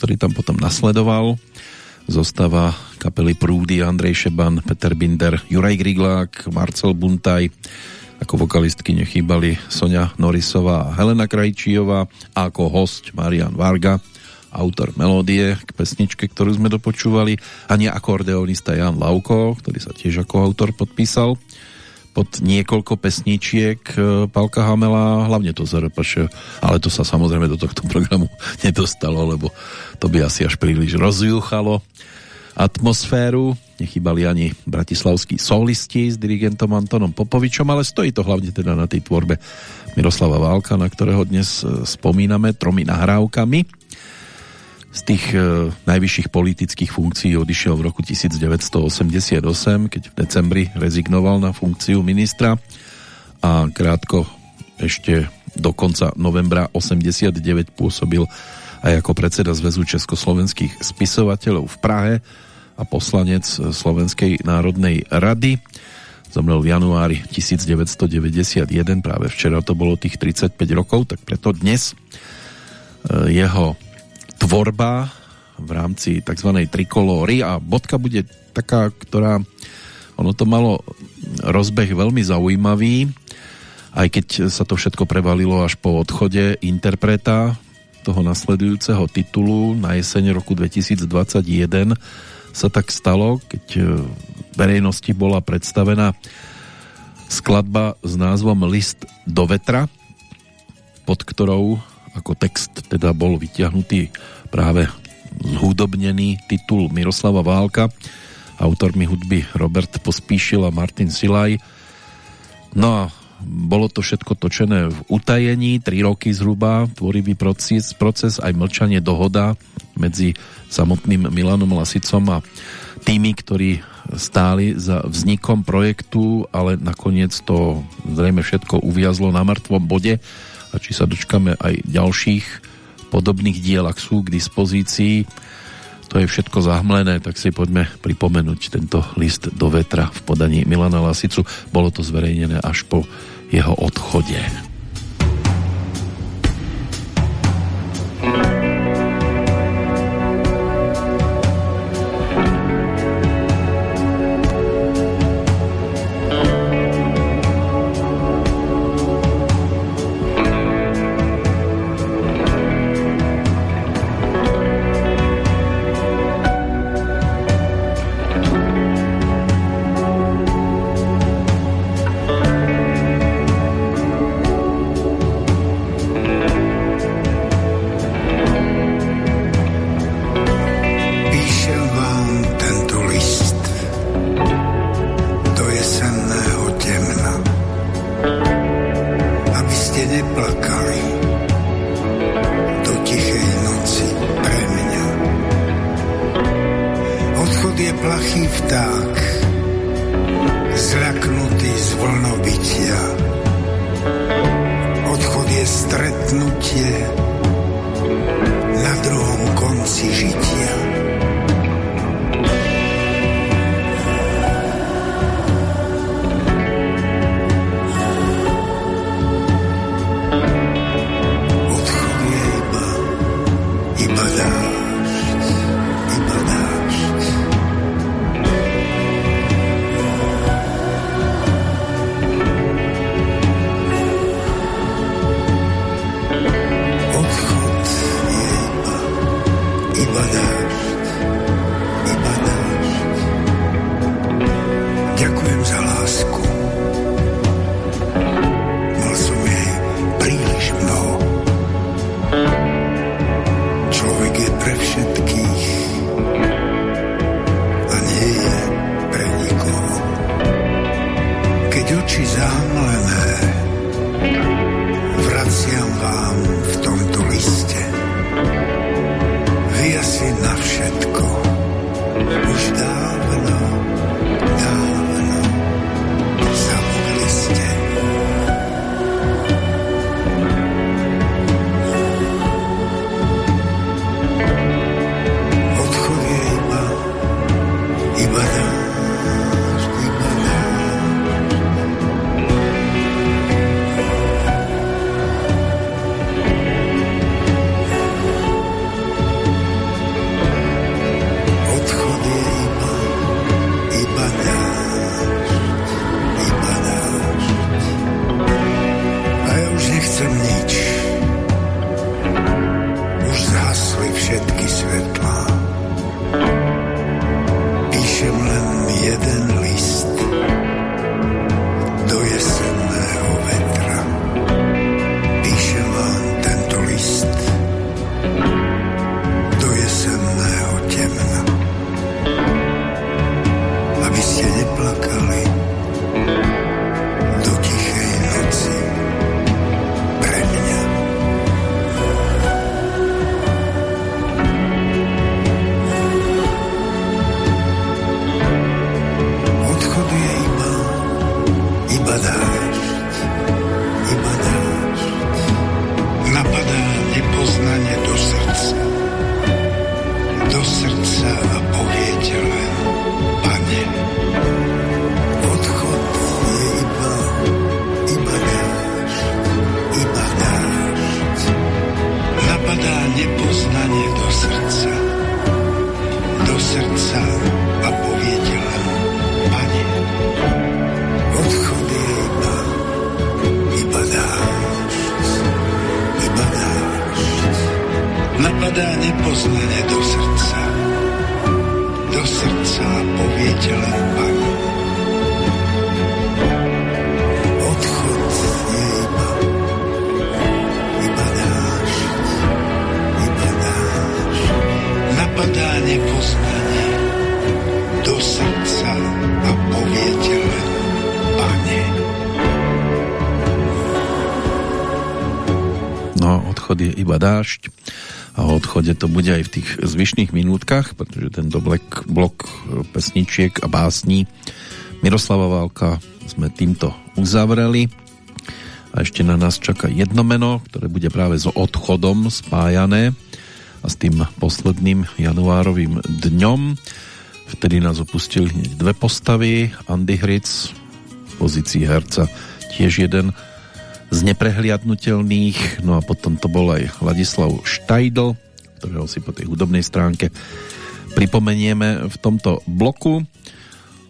Ktorý tam potom nasledoval. Zostava kapely Prúdy, Andrej Šeban, Peter Binder, Juraj Griglák, Marcel Buntaj. Ako vokalistky nechýbali Sonia Norisová a Helena Krajčíová a ako host Marian Varga, autor melódie k pesničke, ktorú sme dopočúvali a nie akordeonista Jan Lauko, ktorý sa tiež ako autor podpísal pod niekoľko pesničiek e, Palka Hamela, hlavne to z RPŠ, ale to sa samozrejme do tohto [LAUGHS] programu nedostalo, lebo to by asi až príliš rozjúchalo atmosféru. Nechybali ani bratislavskí solisti s dirigentom Antonom Popovičom, ale stojí to hlavne teda na tej tvorbe Miroslava Válka, na ktorého dnes e, spomíname tromi nahrávkami. Z tých e, najvyšších politických funkcií odišiel v roku 1988, keď v decembri rezignoval na funkciu ministra a krátko ešte do konca novembra 89 pôsobil aj ako predseda Zväzu československých spisovateľov v Prahe a poslanec Slovenskej národnej rady. Zomrel v januári 1991, práve včera to bolo tých 35 rokov, tak preto dnes e, jeho tvorba v rámci tzv. trikolóry a bodka bude taká, ktorá ono to malo rozbeh veľmi zaujímavý, aj keď sa to všetko prevalilo až po odchode interpreta toho nasledujúceho titulu na jeseň roku 2021 sa tak stalo, keď e, verejnosti bola predstavená skladba s názvom List do vetra, pod ktorou ako text teda bol vyťahnutý práve zhudobnený titul Miroslava Válka, autormi hudby Robert Pospíšil a Martin Silaj. No a bolo to všetko točené v utajení, 3 roky zhruba, tvorivý proces, proces aj mlčanie dohoda medzi samotným Milanom Lasicom a tými, ktorí stáli za vznikom projektu, ale nakoniec to zrejme všetko uviazlo na mŕtvom bode a či sa dočkame aj ďalších podobných diel, ak sú k dispozícii. To je všetko zahmlené, tak si poďme pripomenúť tento list do vetra v podaní Milana Lasicu. Bolo to zverejnené až po jeho odchode. Odchode to bude aj v tých zvyšných minútkach, pretože ten blok, blok pesničiek a básní Miroslava Válka sme týmto uzavreli a ešte na nás čaká jedno meno, ktoré bude práve so odchodom spájané a s tým posledným januárovým dňom. Vtedy nás opustili hneď dve postavy. Andy Hric v pozícii herca tiež jeden z neprehliadnutelných, no a potom to bol aj Ladislav Štajdl, ktorého si po tej hudobnej stránke pripomenieme v tomto bloku.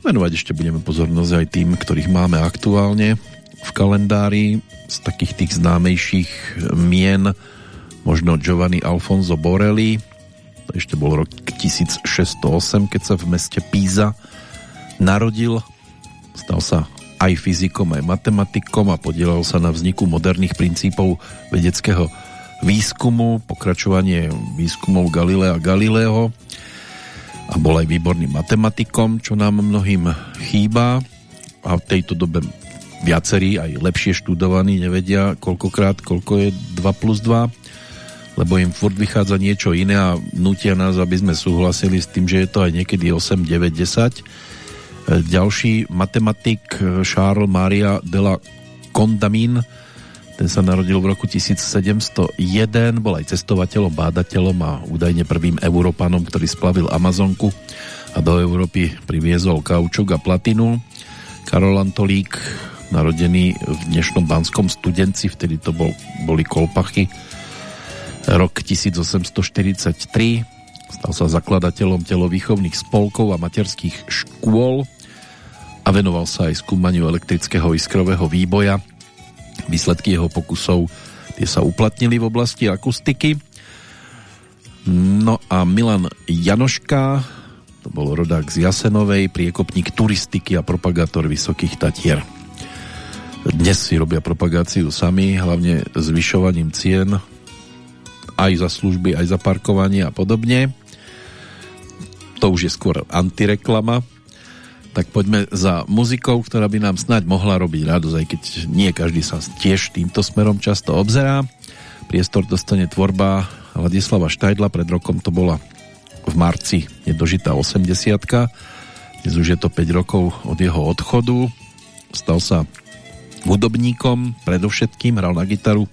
Venovať ešte budeme pozornosť aj tým, ktorých máme aktuálne v kalendári z takých tých známejších mien možno Giovanni Alfonso Borelli to ešte bol rok 1608 keď sa v meste Píza narodil stal sa aj fyzikom, aj matematikom a podielal sa na vzniku moderných princípov vedeckého výskumu, pokračovanie výskumov Galilea Galileo a bol aj výborným matematikom, čo nám mnohým chýba a v tejto dobe viacerí, aj lepšie študovaní, nevedia koľkokrát, koľko je 2 plus 2, lebo im furt vychádza niečo iné a nutia nás, aby sme súhlasili s tým, že je to aj niekedy 8, 9, 10. Ďalší matematik Charles Maria de la Condamine, ten sa narodil v roku 1701, bol aj cestovateľom, bádateľom a údajne prvým Európanom, ktorý splavil Amazonku a do Európy priviezol kaučuk a platinu. Karol Antolík, narodený v dnešnom Banskom studenci, vtedy to bol, boli Kolpachy, rok 1843, stal sa zakladateľom telovýchovných spolkov a materských škôl a venoval sa aj skúmaniu elektrického iskrového výboja. Výsledky jeho pokusov tie sa uplatnili v oblasti akustiky. No a Milan Janoška, to bol rodák z Jasenovej, priekopník turistiky a propagátor Vysokých Tatier. Dnes si robia propagáciu sami, hlavne zvyšovaním cien aj za služby, aj za parkovanie a podobne. To už je skôr antireklama. Tak poďme za muzikou, ktorá by nám snáď mohla robiť radosť, aj keď nie každý sa tiež týmto smerom často obzerá. Priestor dostane tvorba Ladislava Štajdla, pred rokom to bola v marci nedožitá 80 Dnes už je to 5 rokov od jeho odchodu. Stal sa hudobníkom, predovšetkým hral na gitaru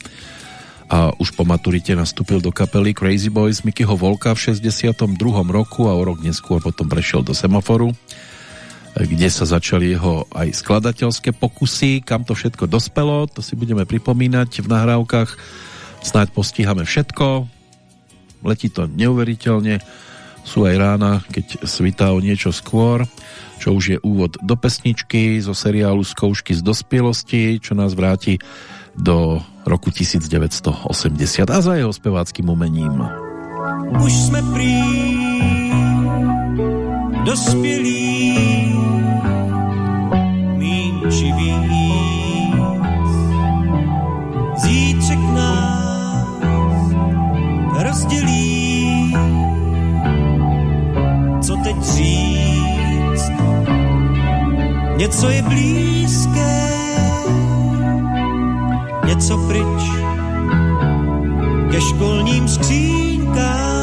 a už po maturite nastúpil do kapely Crazy Boys Mickeyho Volka v 62. roku a o rok neskôr potom prešiel do Semaforu kde sa začali jeho aj skladateľské pokusy, kam to všetko dospelo, to si budeme pripomínať v nahrávkach. Snáď postihame všetko, letí to neuveriteľne, sú aj rána, keď svitá o niečo skôr, čo už je úvod do pesničky zo seriálu Skoušky z dospielosti, čo nás vráti do roku 1980 a za jeho speváckým umením. Už jsme prý dospělí, míň či víc. Zítřek nás rozdělí, co teď říct. Něco je blízké, něco pryč, ke školním skřínkám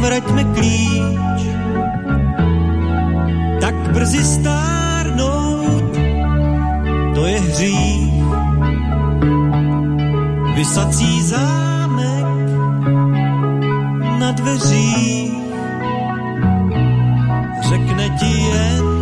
vraťme klíč. Tak brzy stárnout, je hřích. Vysací zámek na dveřích řekne ti jen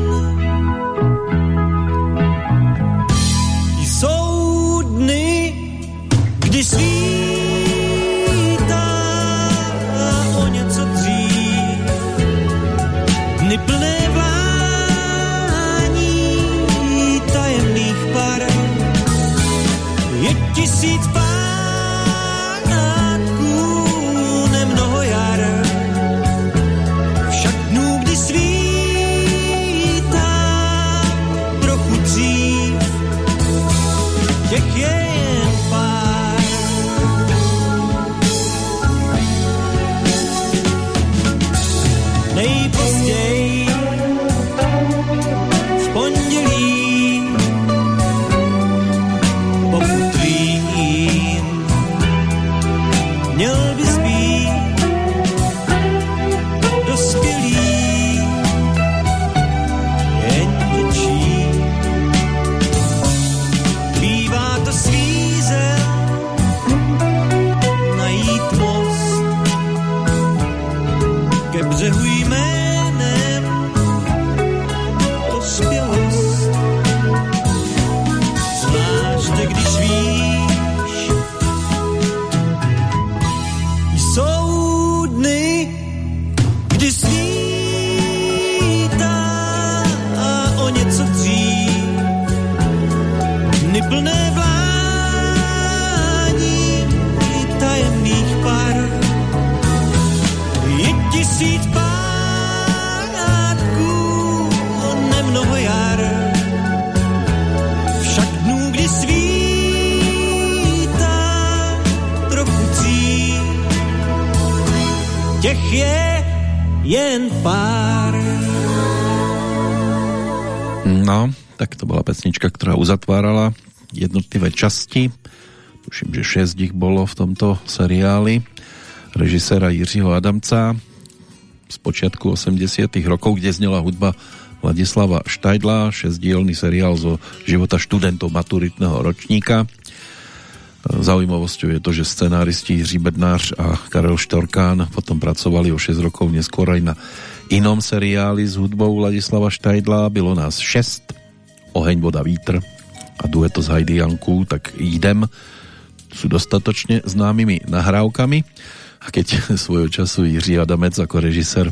Těch je jen pár. No, tak to bola pesnička, ktorá uzatvárala jednotlivé časti. Tuším, že 6 ich bolo v tomto seriáli režiséra Jiřího Adamca z počiatku 80 rokov, kde znela hudba Vladislava Štajdla, šesdielný seriál zo života študentov maturitného ročníka. Zaujímavosťou je to, že scenáristi Jiří Bednář a Karel Štorkán potom pracovali o 6 rokov neskôr aj na inom seriáli s hudbou Vladislava Štajdla. Bylo nás 6, Oheň, voda, vítr a dueto z Heidi Janku, tak idem sú dostatočne známymi nahrávkami. A keď [LAUGHS] svojho času Jiří Adamec ako režisér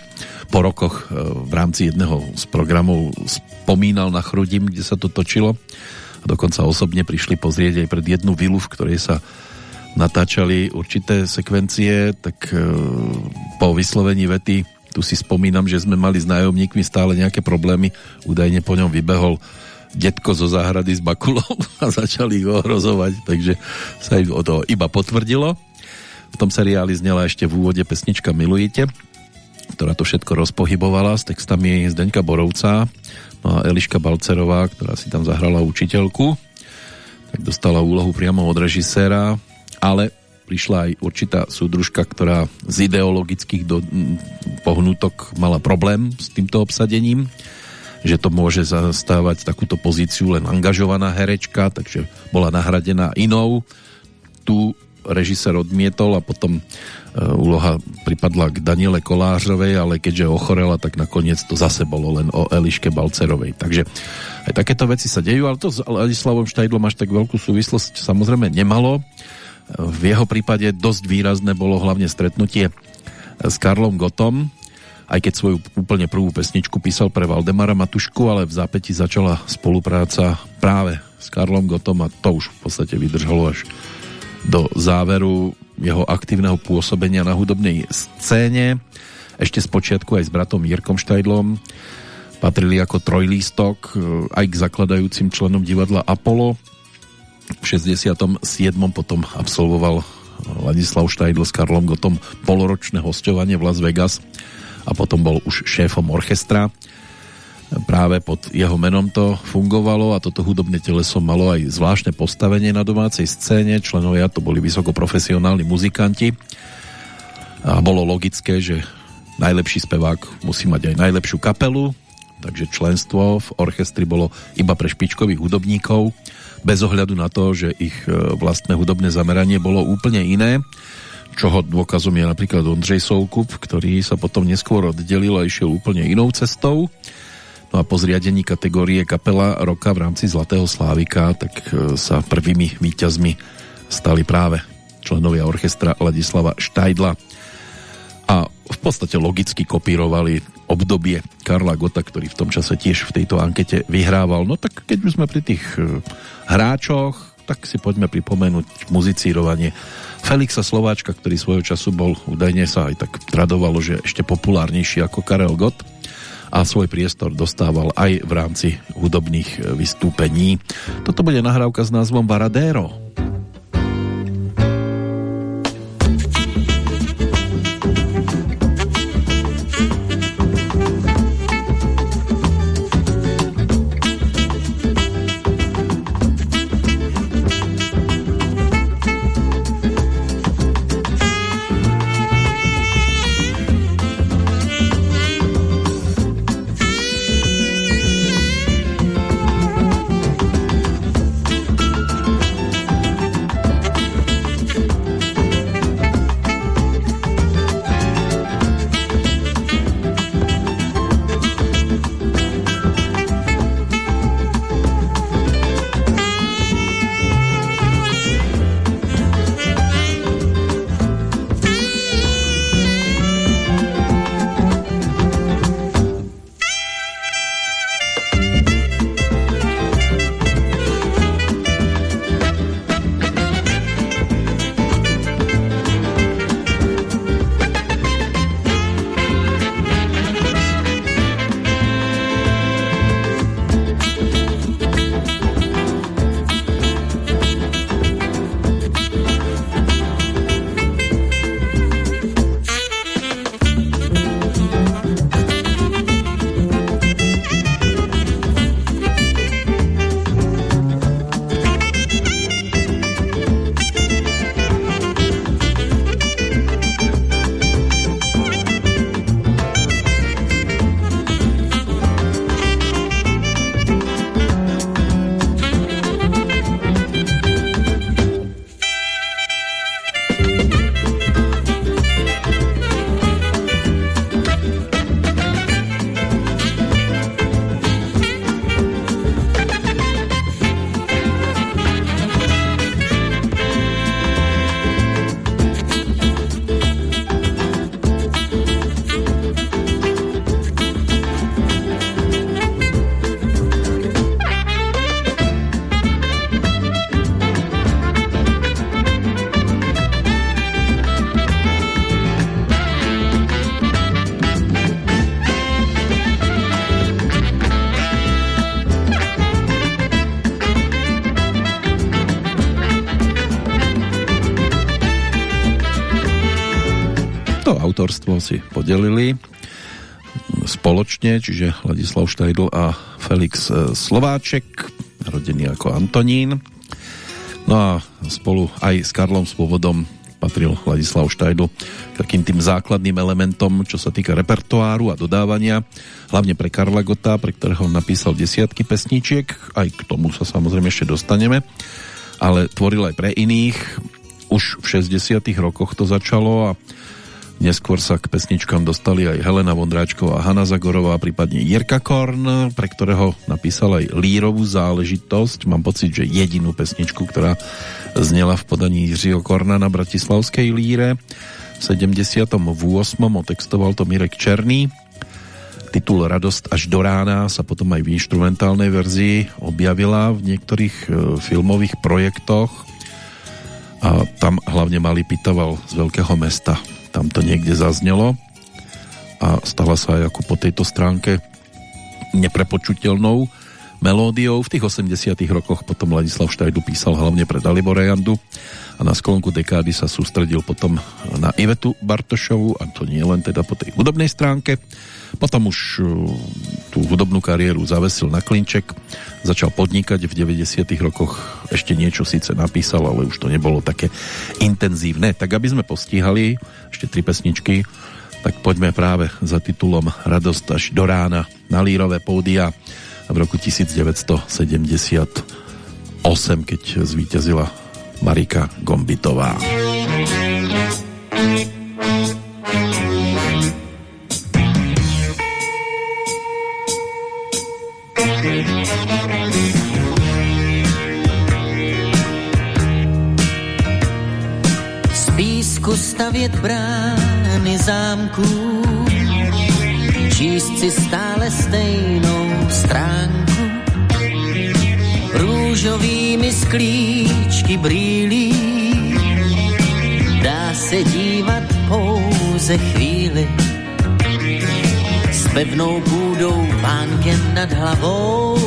po rokoch e, v rámci jedného z programov spomínal na Chrudim, kde sa to točilo dokonca osobne prišli pozrieť aj pred jednu vilu, v ktorej sa natáčali určité sekvencie, tak e, po vyslovení vety tu si spomínam, že sme mali s nájomníkmi stále nejaké problémy, údajne po ňom vybehol detko zo záhrady s bakulou [LAUGHS] a začali ich ohrozovať, takže sa im to iba potvrdilo. V tom seriáli znela ešte v úvode pesnička Milujete, ktorá to všetko rozpohybovala s textami Zdeňka Borovca no a Eliška Balcerová, ktorá si tam zahrala učiteľku, tak dostala úlohu priamo od režiséra, ale prišla aj určitá súdružka, ktorá z ideologických do, pohnutok mala problém s týmto obsadením, že to môže zastávať takúto pozíciu len angažovaná herečka, takže bola nahradená inou. Tu režisér odmietol a potom úloha pripadla k Daniele Kolářovej, ale keďže ochorela, tak nakoniec to zase bolo len o Eliške Balcerovej. Takže aj takéto veci sa dejú, ale to s Ladislavom Štajdlom až tak veľkú súvislosť samozrejme nemalo. V jeho prípade dosť výrazné bolo hlavne stretnutie s Karlom Gotom, aj keď svoju úplne prvú pesničku písal pre Valdemara Matušku, ale v zápäti začala spolupráca práve s Karlom Gotom a to už v podstate vydržalo až do záveru jeho aktívneho pôsobenia na hudobnej scéne. Ešte z počiatku aj s bratom Jirkom Štajdlom patrili ako trojlístok e, aj k zakladajúcim členom divadla Apollo. V 67. potom absolvoval Ladislav Štajdl s Karlom Gotom poloročné hostovanie v Las Vegas a potom bol už šéfom orchestra práve pod jeho menom to fungovalo a toto hudobné teleso malo aj zvláštne postavenie na domácej scéne. Členovia to boli vysokoprofesionálni muzikanti a bolo logické, že najlepší spevák musí mať aj najlepšiu kapelu, takže členstvo v orchestri bolo iba pre špičkových hudobníkov, bez ohľadu na to, že ich e, vlastné hudobné zameranie bolo úplne iné, čoho dôkazom je napríklad Ondřej Soukup, ktorý sa potom neskôr oddelil a išiel úplne inou cestou No a po zriadení kategórie kapela roka v rámci Zlatého Slávika, tak e, sa prvými výťazmi stali práve členovia orchestra Ladislava Štajdla. A v podstate logicky kopírovali obdobie Karla Gota, ktorý v tom čase tiež v tejto ankete vyhrával. No tak keď už sme pri tých e, hráčoch, tak si poďme pripomenúť muzicírovanie Felixa Slováčka, ktorý svojho času bol, údajne sa aj tak tradovalo, že ešte populárnejší ako Karel Gott a svoj priestor dostával aj v rámci hudobných vystúpení. Toto bude nahrávka s názvom Varadero. Autorstvo si podelili spoločne, čiže Ladislav Štajdl a Felix e, Slováček, rodený ako Antonín. No a spolu aj s Karlom Svobodom patril Ladislav Štajdl takým tým základným elementom, čo sa týka repertoáru a dodávania, hlavne pre Karla Gota, pre ktorého napísal desiatky pesničiek, aj k tomu sa samozrejme ešte dostaneme, ale tvoril aj pre iných. Už v 60 rokoch to začalo a Neskôr sa k pesničkám dostali aj Helena Vondráčková, Hanna Zagorová, prípadne Jirka Korn, pre ktorého napísal aj lírovú záležitosť. Mám pocit, že jedinú pesničku, ktorá znela v podaní Jiřího Korna na Bratislavskej líre. V 78. otextoval to Mirek Černý. Titul Radost až do rána sa potom aj v instrumentálnej verzii objavila v niektorých e, filmových projektoch a tam hlavne Malý pitoval z veľkého mesta tam to niekde zaznelo a stala sa aj ako po tejto stránke neprepočutelnou melódiou. V tých 80 rokoch potom Ladislav Štajdu písal hlavne pre Dalibora Jandu a na sklonku dekády sa sústredil potom na Ivetu Bartošovu a to nie len teda po tej hudobnej stránke. Potom už uh, tú hudobnú kariéru zavesil na klinček, začal podnikať v 90 rokoch, ešte niečo síce napísal, ale už to nebolo také intenzívne. Tak aby sme postihali ešte tri pesničky, tak poďme práve za titulom Radosť až do rána na Lírové pódia v roku 1978, keď zvíťazila Marika Gombitová. Stavět brány zámků, číst si stále stejnou stránku. Růžovými sklíčky brýlí, dá se dívat pouze chvíli. S pevnou půdou pánkem nad hlavou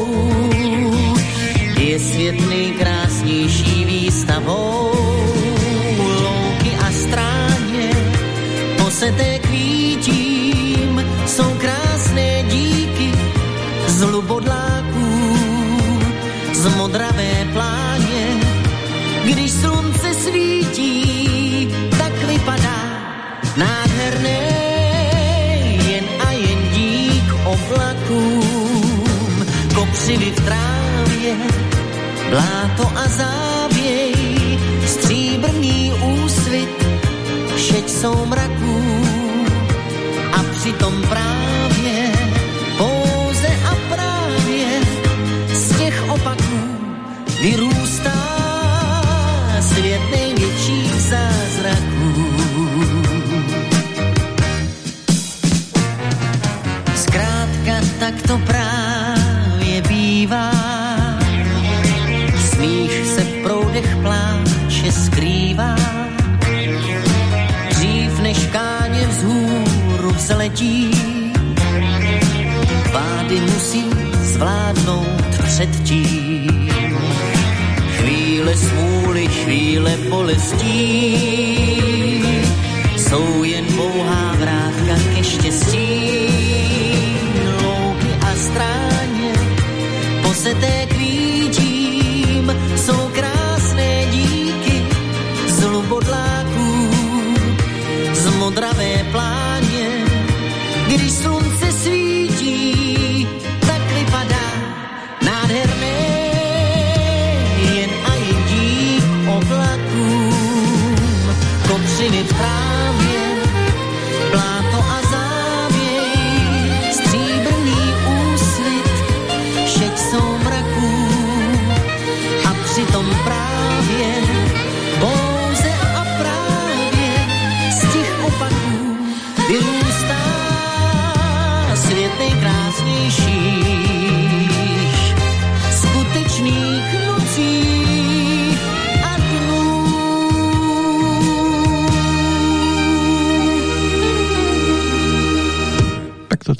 je svět nejkrásnější výstavou. Poseté kvítím jsou krásné díky z lubodláků, z modravé pláně. Když slunce svítí, tak vypadá nádherné jen a jen dík oblakům. Kopřivy v trávě, bláto a závěj, stříbrný úsvit, šeť jsou mraků a přitom právě, pouze a právě z těch opaků vyrůstá svět největších zázraků. Zkrátka tak to právě bývá, smích se v proudech pláče skrývá. Vzletí, pády musí zvládnout předtím. Chvíle smůly, chvíle bolestí, jsou jen pouhá vrátka ke štěstí. Louky a stráně, poseté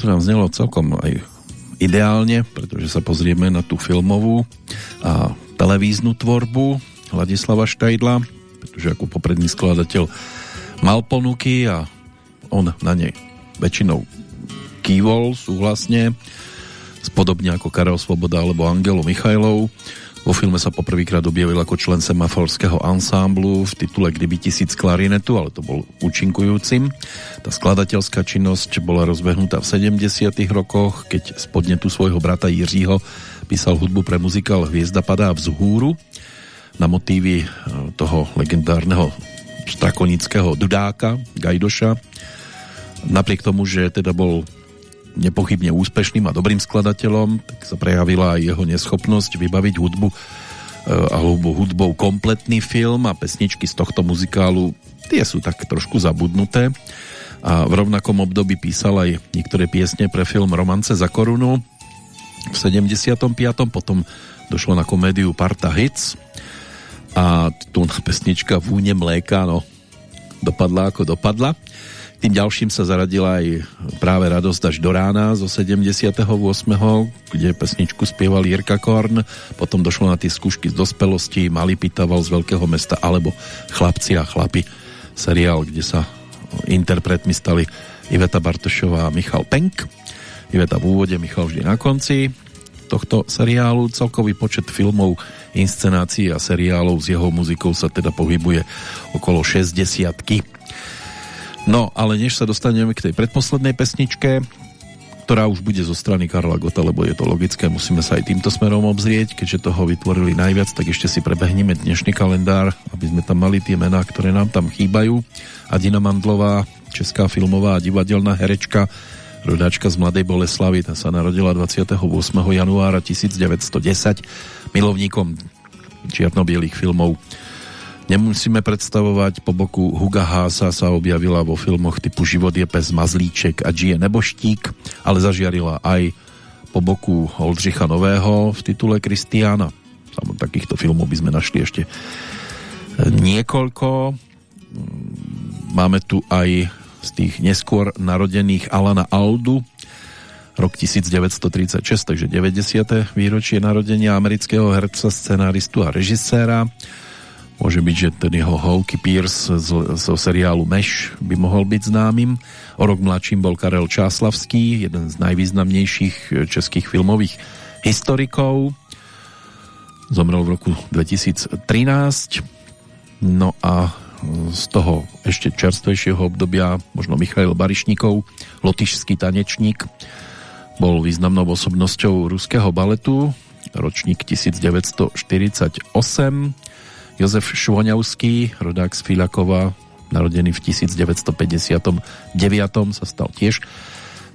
Toto nám znelo celkom aj ideálne, pretože sa pozrieme na tú filmovú a televíznu tvorbu Ladislava Štajdla, pretože ako popredný skladateľ mal ponuky a on na nej väčšinou kývol súhlasne, podobne ako Karel Svoboda alebo Angelo Michajlov. Vo filme sa poprvýkrát objavil ako člen semaforského ansámblu v titule Kdyby tisíc klarinetu, ale to bol účinkujúcim. Tá skladateľská činnosť bola rozbehnutá v 70 rokoch, keď z podnetu svojho brata Jiřího písal hudbu pre muzikál Hviezda padá vzhúru na motívy e, toho legendárneho strakonického dudáka Gajdoša. Napriek tomu, že teda bol nepochybne úspešným a dobrým skladateľom, tak sa prejavila aj jeho neschopnosť vybaviť hudbu e, alebo hudbou kompletný film a pesničky z tohto muzikálu tie sú tak trošku zabudnuté a v rovnakom období písal aj niektoré piesne pre film Romance za korunu v 75. potom došlo na komédiu Parta Hits a tu pesnička Vúne mléka no, dopadla ako dopadla tým ďalším sa zaradila aj práve Radosť až do rána zo 78. kde pesničku spieval Jirka Korn, potom došlo na tie skúšky z dospelosti, Malý pitaval z veľkého mesta alebo Chlapci a chlapi, seriál, kde sa interpretmi stali Iveta Bartošová a Michal Penk. Iveta v úvode, Michal vždy na konci tohto seriálu. Celkový počet filmov, inscenácií a seriálov s jeho muzikou sa teda pohybuje okolo 60 No, ale než sa dostaneme k tej predposlednej pesničke, ktorá už bude zo strany Karla Gota, lebo je to logické, musíme sa aj týmto smerom obzrieť, keďže toho vytvorili najviac, tak ešte si prebehneme dnešný kalendár, aby sme tam mali tie mená, ktoré nám tam chýbajú. Adina Mandlová, česká filmová a divadelná herečka, rodáčka z Mladej Boleslavy, tá sa narodila 28. januára 1910, milovníkom čierno-bielých filmov Nemusíme predstavovať, po boku Huga Hása sa objavila vo filmoch typu Život je pes Mazlíček a Žije neboštík, ale zažiarila aj po boku Oldřicha Nového v titule Kristiána. Samozrejme, takýchto filmov by sme našli ešte niekoľko. Máme tu aj z tých neskôr narodených Alana Aldu, rok 1936, takže 90. výročie narodenia amerického herca, scenáristu a režiséra. Môže byť, že ten jeho Hawky Pierce z, zo seriálu Meš by mohol byť známym. O rok mladším bol Karel Čáslavský, jeden z najvýznamnejších českých filmových historikov. Zomrel v roku 2013. No a z toho ešte čerstvejšieho obdobia možno Michail Barišníkov, lotyšský tanečník, bol významnou osobnosťou ruského baletu, ročník 1948 Jozef Švoňavský, rodák z Filakova, narodený v 1959. sa stal tiež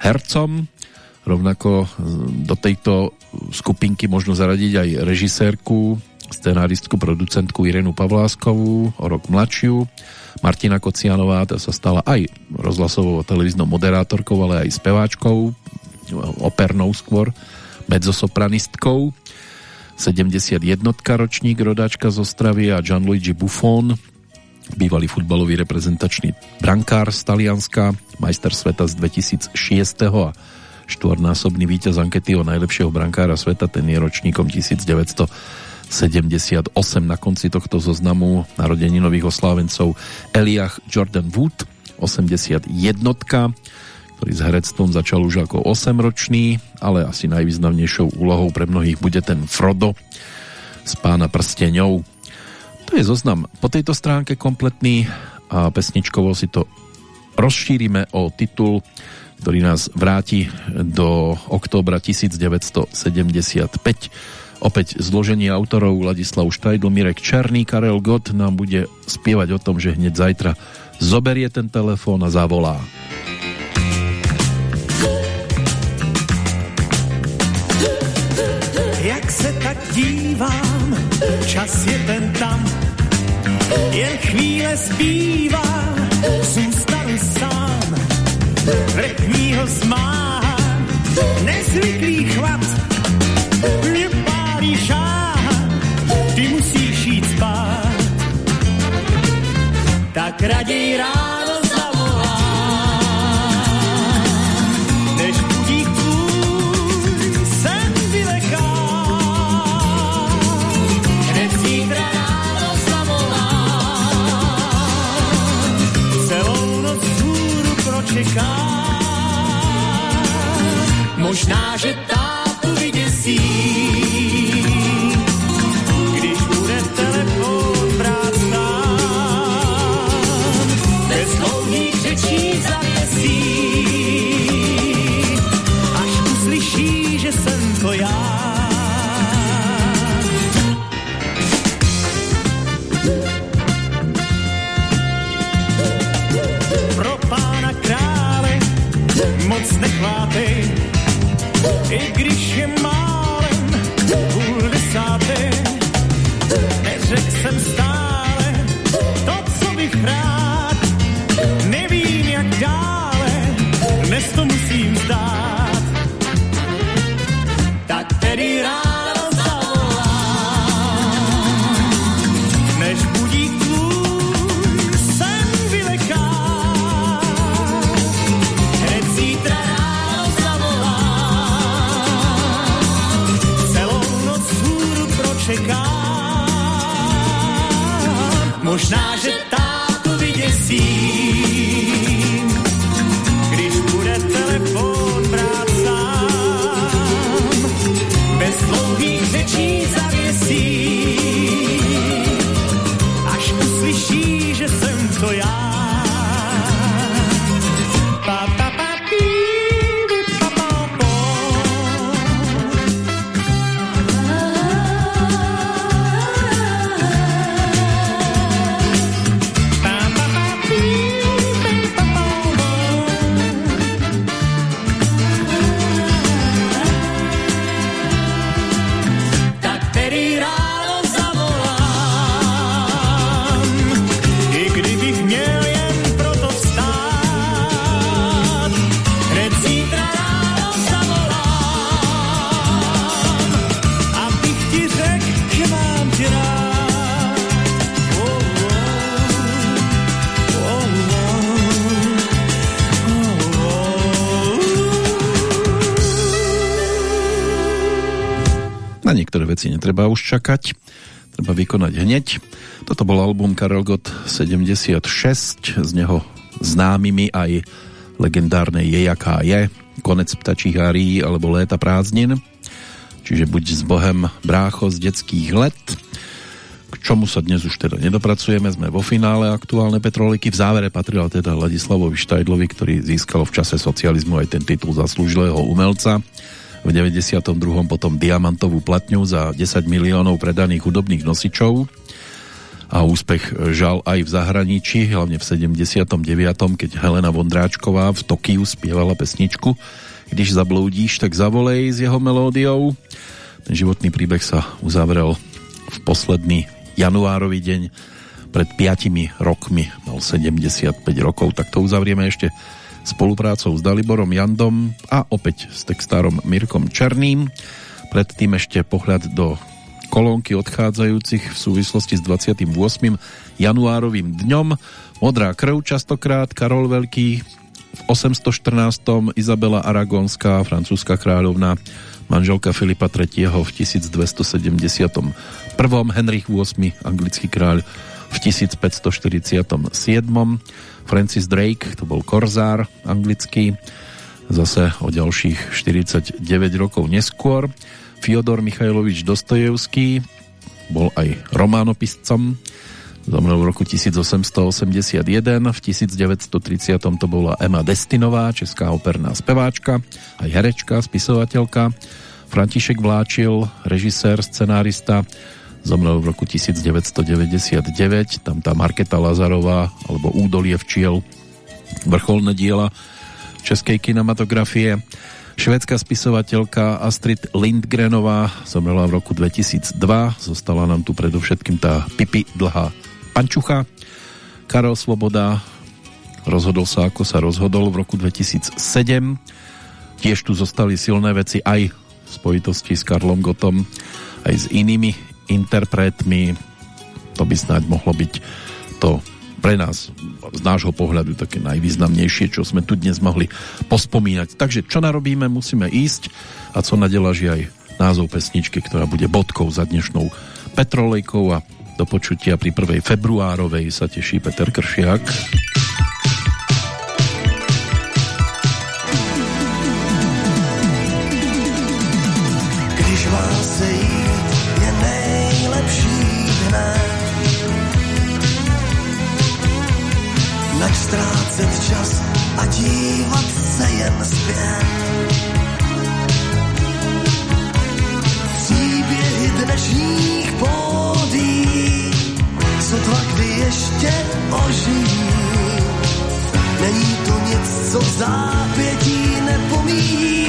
hercom. Rovnako do tejto skupinky možno zaradiť aj režisérku, scenáristku, producentku Irenu Pavláskovú, o rok mladšiu. Martina Kocianová tá sa stala aj rozhlasovou televíznou moderátorkou, ale aj speváčkou, opernou skôr, mezzosopranistkou. 71 ročník rodáčka z Ostravy a Gianluigi Buffon, bývalý futbalový reprezentačný brankár z Talianska, majster sveta z 2006 a štvornásobný víťaz ankety o najlepšieho brankára sveta, ten je ročníkom 1978 na konci tohto zoznamu narodeninových oslávencov Eliach Jordan Wood 81 ktorý s herectvom začal už ako 8-ročný, ale asi najvýznamnejšou úlohou pre mnohých bude ten Frodo z Pána prsteňov. To je zoznam po tejto stránke kompletný a pesničkovo si to rozšírime o titul, ktorý nás vráti do októbra 1975. Opäť zloženie autorov Ladislav Štajdl, Mirek Černý, Karel Gott nám bude spievať o tom, že hneď zajtra zoberie ten telefón a zavolá. Čas je ten tam, jen chvíle zbývá, zůstanu sám. Vrchní ho zmáhá, nezvyklý chlap, mě pálí šáha, ty musíš jít spát. Tak raději ráno čeká. Možná, že tátu i veci netreba už čakať, treba vykonať hneď. Toto bol album Karel Gott 76, z neho známymi aj legendárne Je jaká je, Konec ptačích árií alebo Léta prázdnin, čiže buď s Bohem brácho z detských let, k čomu sa dnes už teda nedopracujeme, sme vo finále aktuálne Petroliky. V závere patrila teda Ladislavovi Štajdlovi, ktorý získal v čase socializmu aj ten titul zaslúžilého umelca v 92. potom diamantovú platňu za 10 miliónov predaných hudobných nosičov a úspech žal aj v zahraničí, hlavne v 79. keď Helena Vondráčková v Tokiu spievala pesničku Když zabloudíš, tak zavolej s jeho melódiou. Ten životný príbeh sa uzavrel v posledný januárový deň pred 5 rokmi, mal 75 rokov, tak to uzavrieme ešte spoluprácou s Daliborom Jandom a opäť s textárom Mirkom Černým. Predtým ešte pohľad do kolónky odchádzajúcich v súvislosti s 28. januárovým dňom. Modrá krv častokrát, Karol Veľký, v 814. Izabela Aragonská, francúzska kráľovna, manželka Filipa III. v 1271. Henrich VIII. anglický kráľ v 1547. Francis Drake, to bol korzár anglický, zase o ďalších 49 rokov neskôr. Fyodor Michajlovič Dostojevský bol aj románopiscom, zomrel v roku 1881, v 1930 to bola Emma Destinová, česká operná speváčka, aj herečka, spisovateľka, František Vláčil, režisér, scenárista, zomrel v roku 1999, tam tá Marketa Lazarová alebo Údolie včiel, vrcholné diela českej kinematografie. Švédská spisovateľka Astrid Lindgrenová zomrela v roku 2002, zostala nám tu predovšetkým tá Pipi dlhá pančucha. Karel Sloboda rozhodol sa ako sa rozhodol v roku 2007. Tiež tu zostali silné veci aj v spojitosti s Karlom Gotom, aj s inými interpretmi. To by snáď mohlo byť to pre nás z nášho pohľadu také najvýznamnejšie, čo sme tu dnes mohli pospomínať. Takže čo narobíme, musíme ísť a co nadelaží aj názov pesničky, ktorá bude bodkou za dnešnou Petrolejkou a do počutia pri 1. februárovej sa teší Peter Kršiak. Když vás se nač ztrácet čas a dívat se jen zpět. Příběhy dnešních pódí, sotva kdy ještě ožijí. Není to nic, co v zápětí nepomíjí.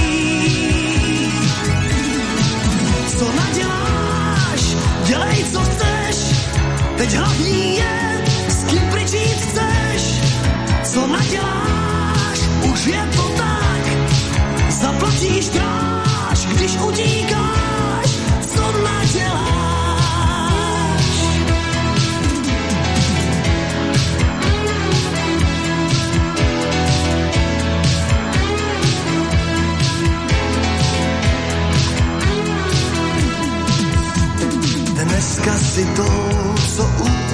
Co naděláš, dělej, co chceš, teď hlavní je, Co naděláš, už je to tak, zaplatíš dráž, když utíkáš, co naděláš. Dneska si to, co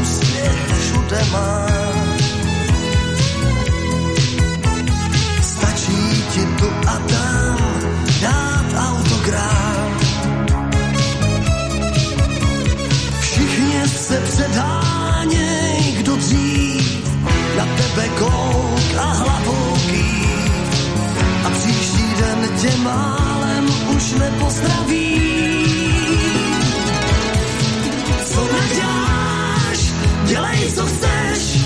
úspěch všude má. A tam dát. Všichni se předháněj, kdo dřív na tebe kouk a hlavou kýv. A příští den tě málem už nepozdraví. Co naděláš, dělej, co chceš,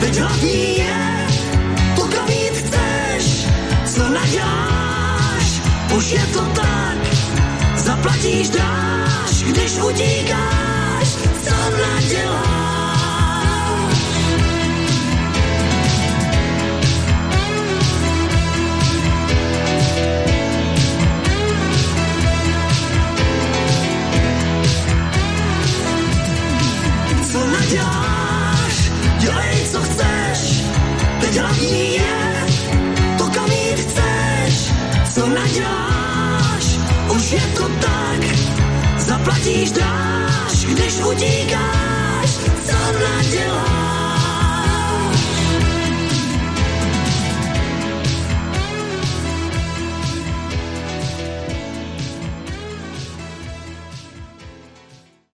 teď hlavní Naděláš, už je to tak, zaplatíš dráž, když utíkáš. Co naděláš? Co naděláš, dělej, co chceš, teď hlavní je, naděláš, už je to tak, zaplatíš dáš, když utíkáš, co naděláš.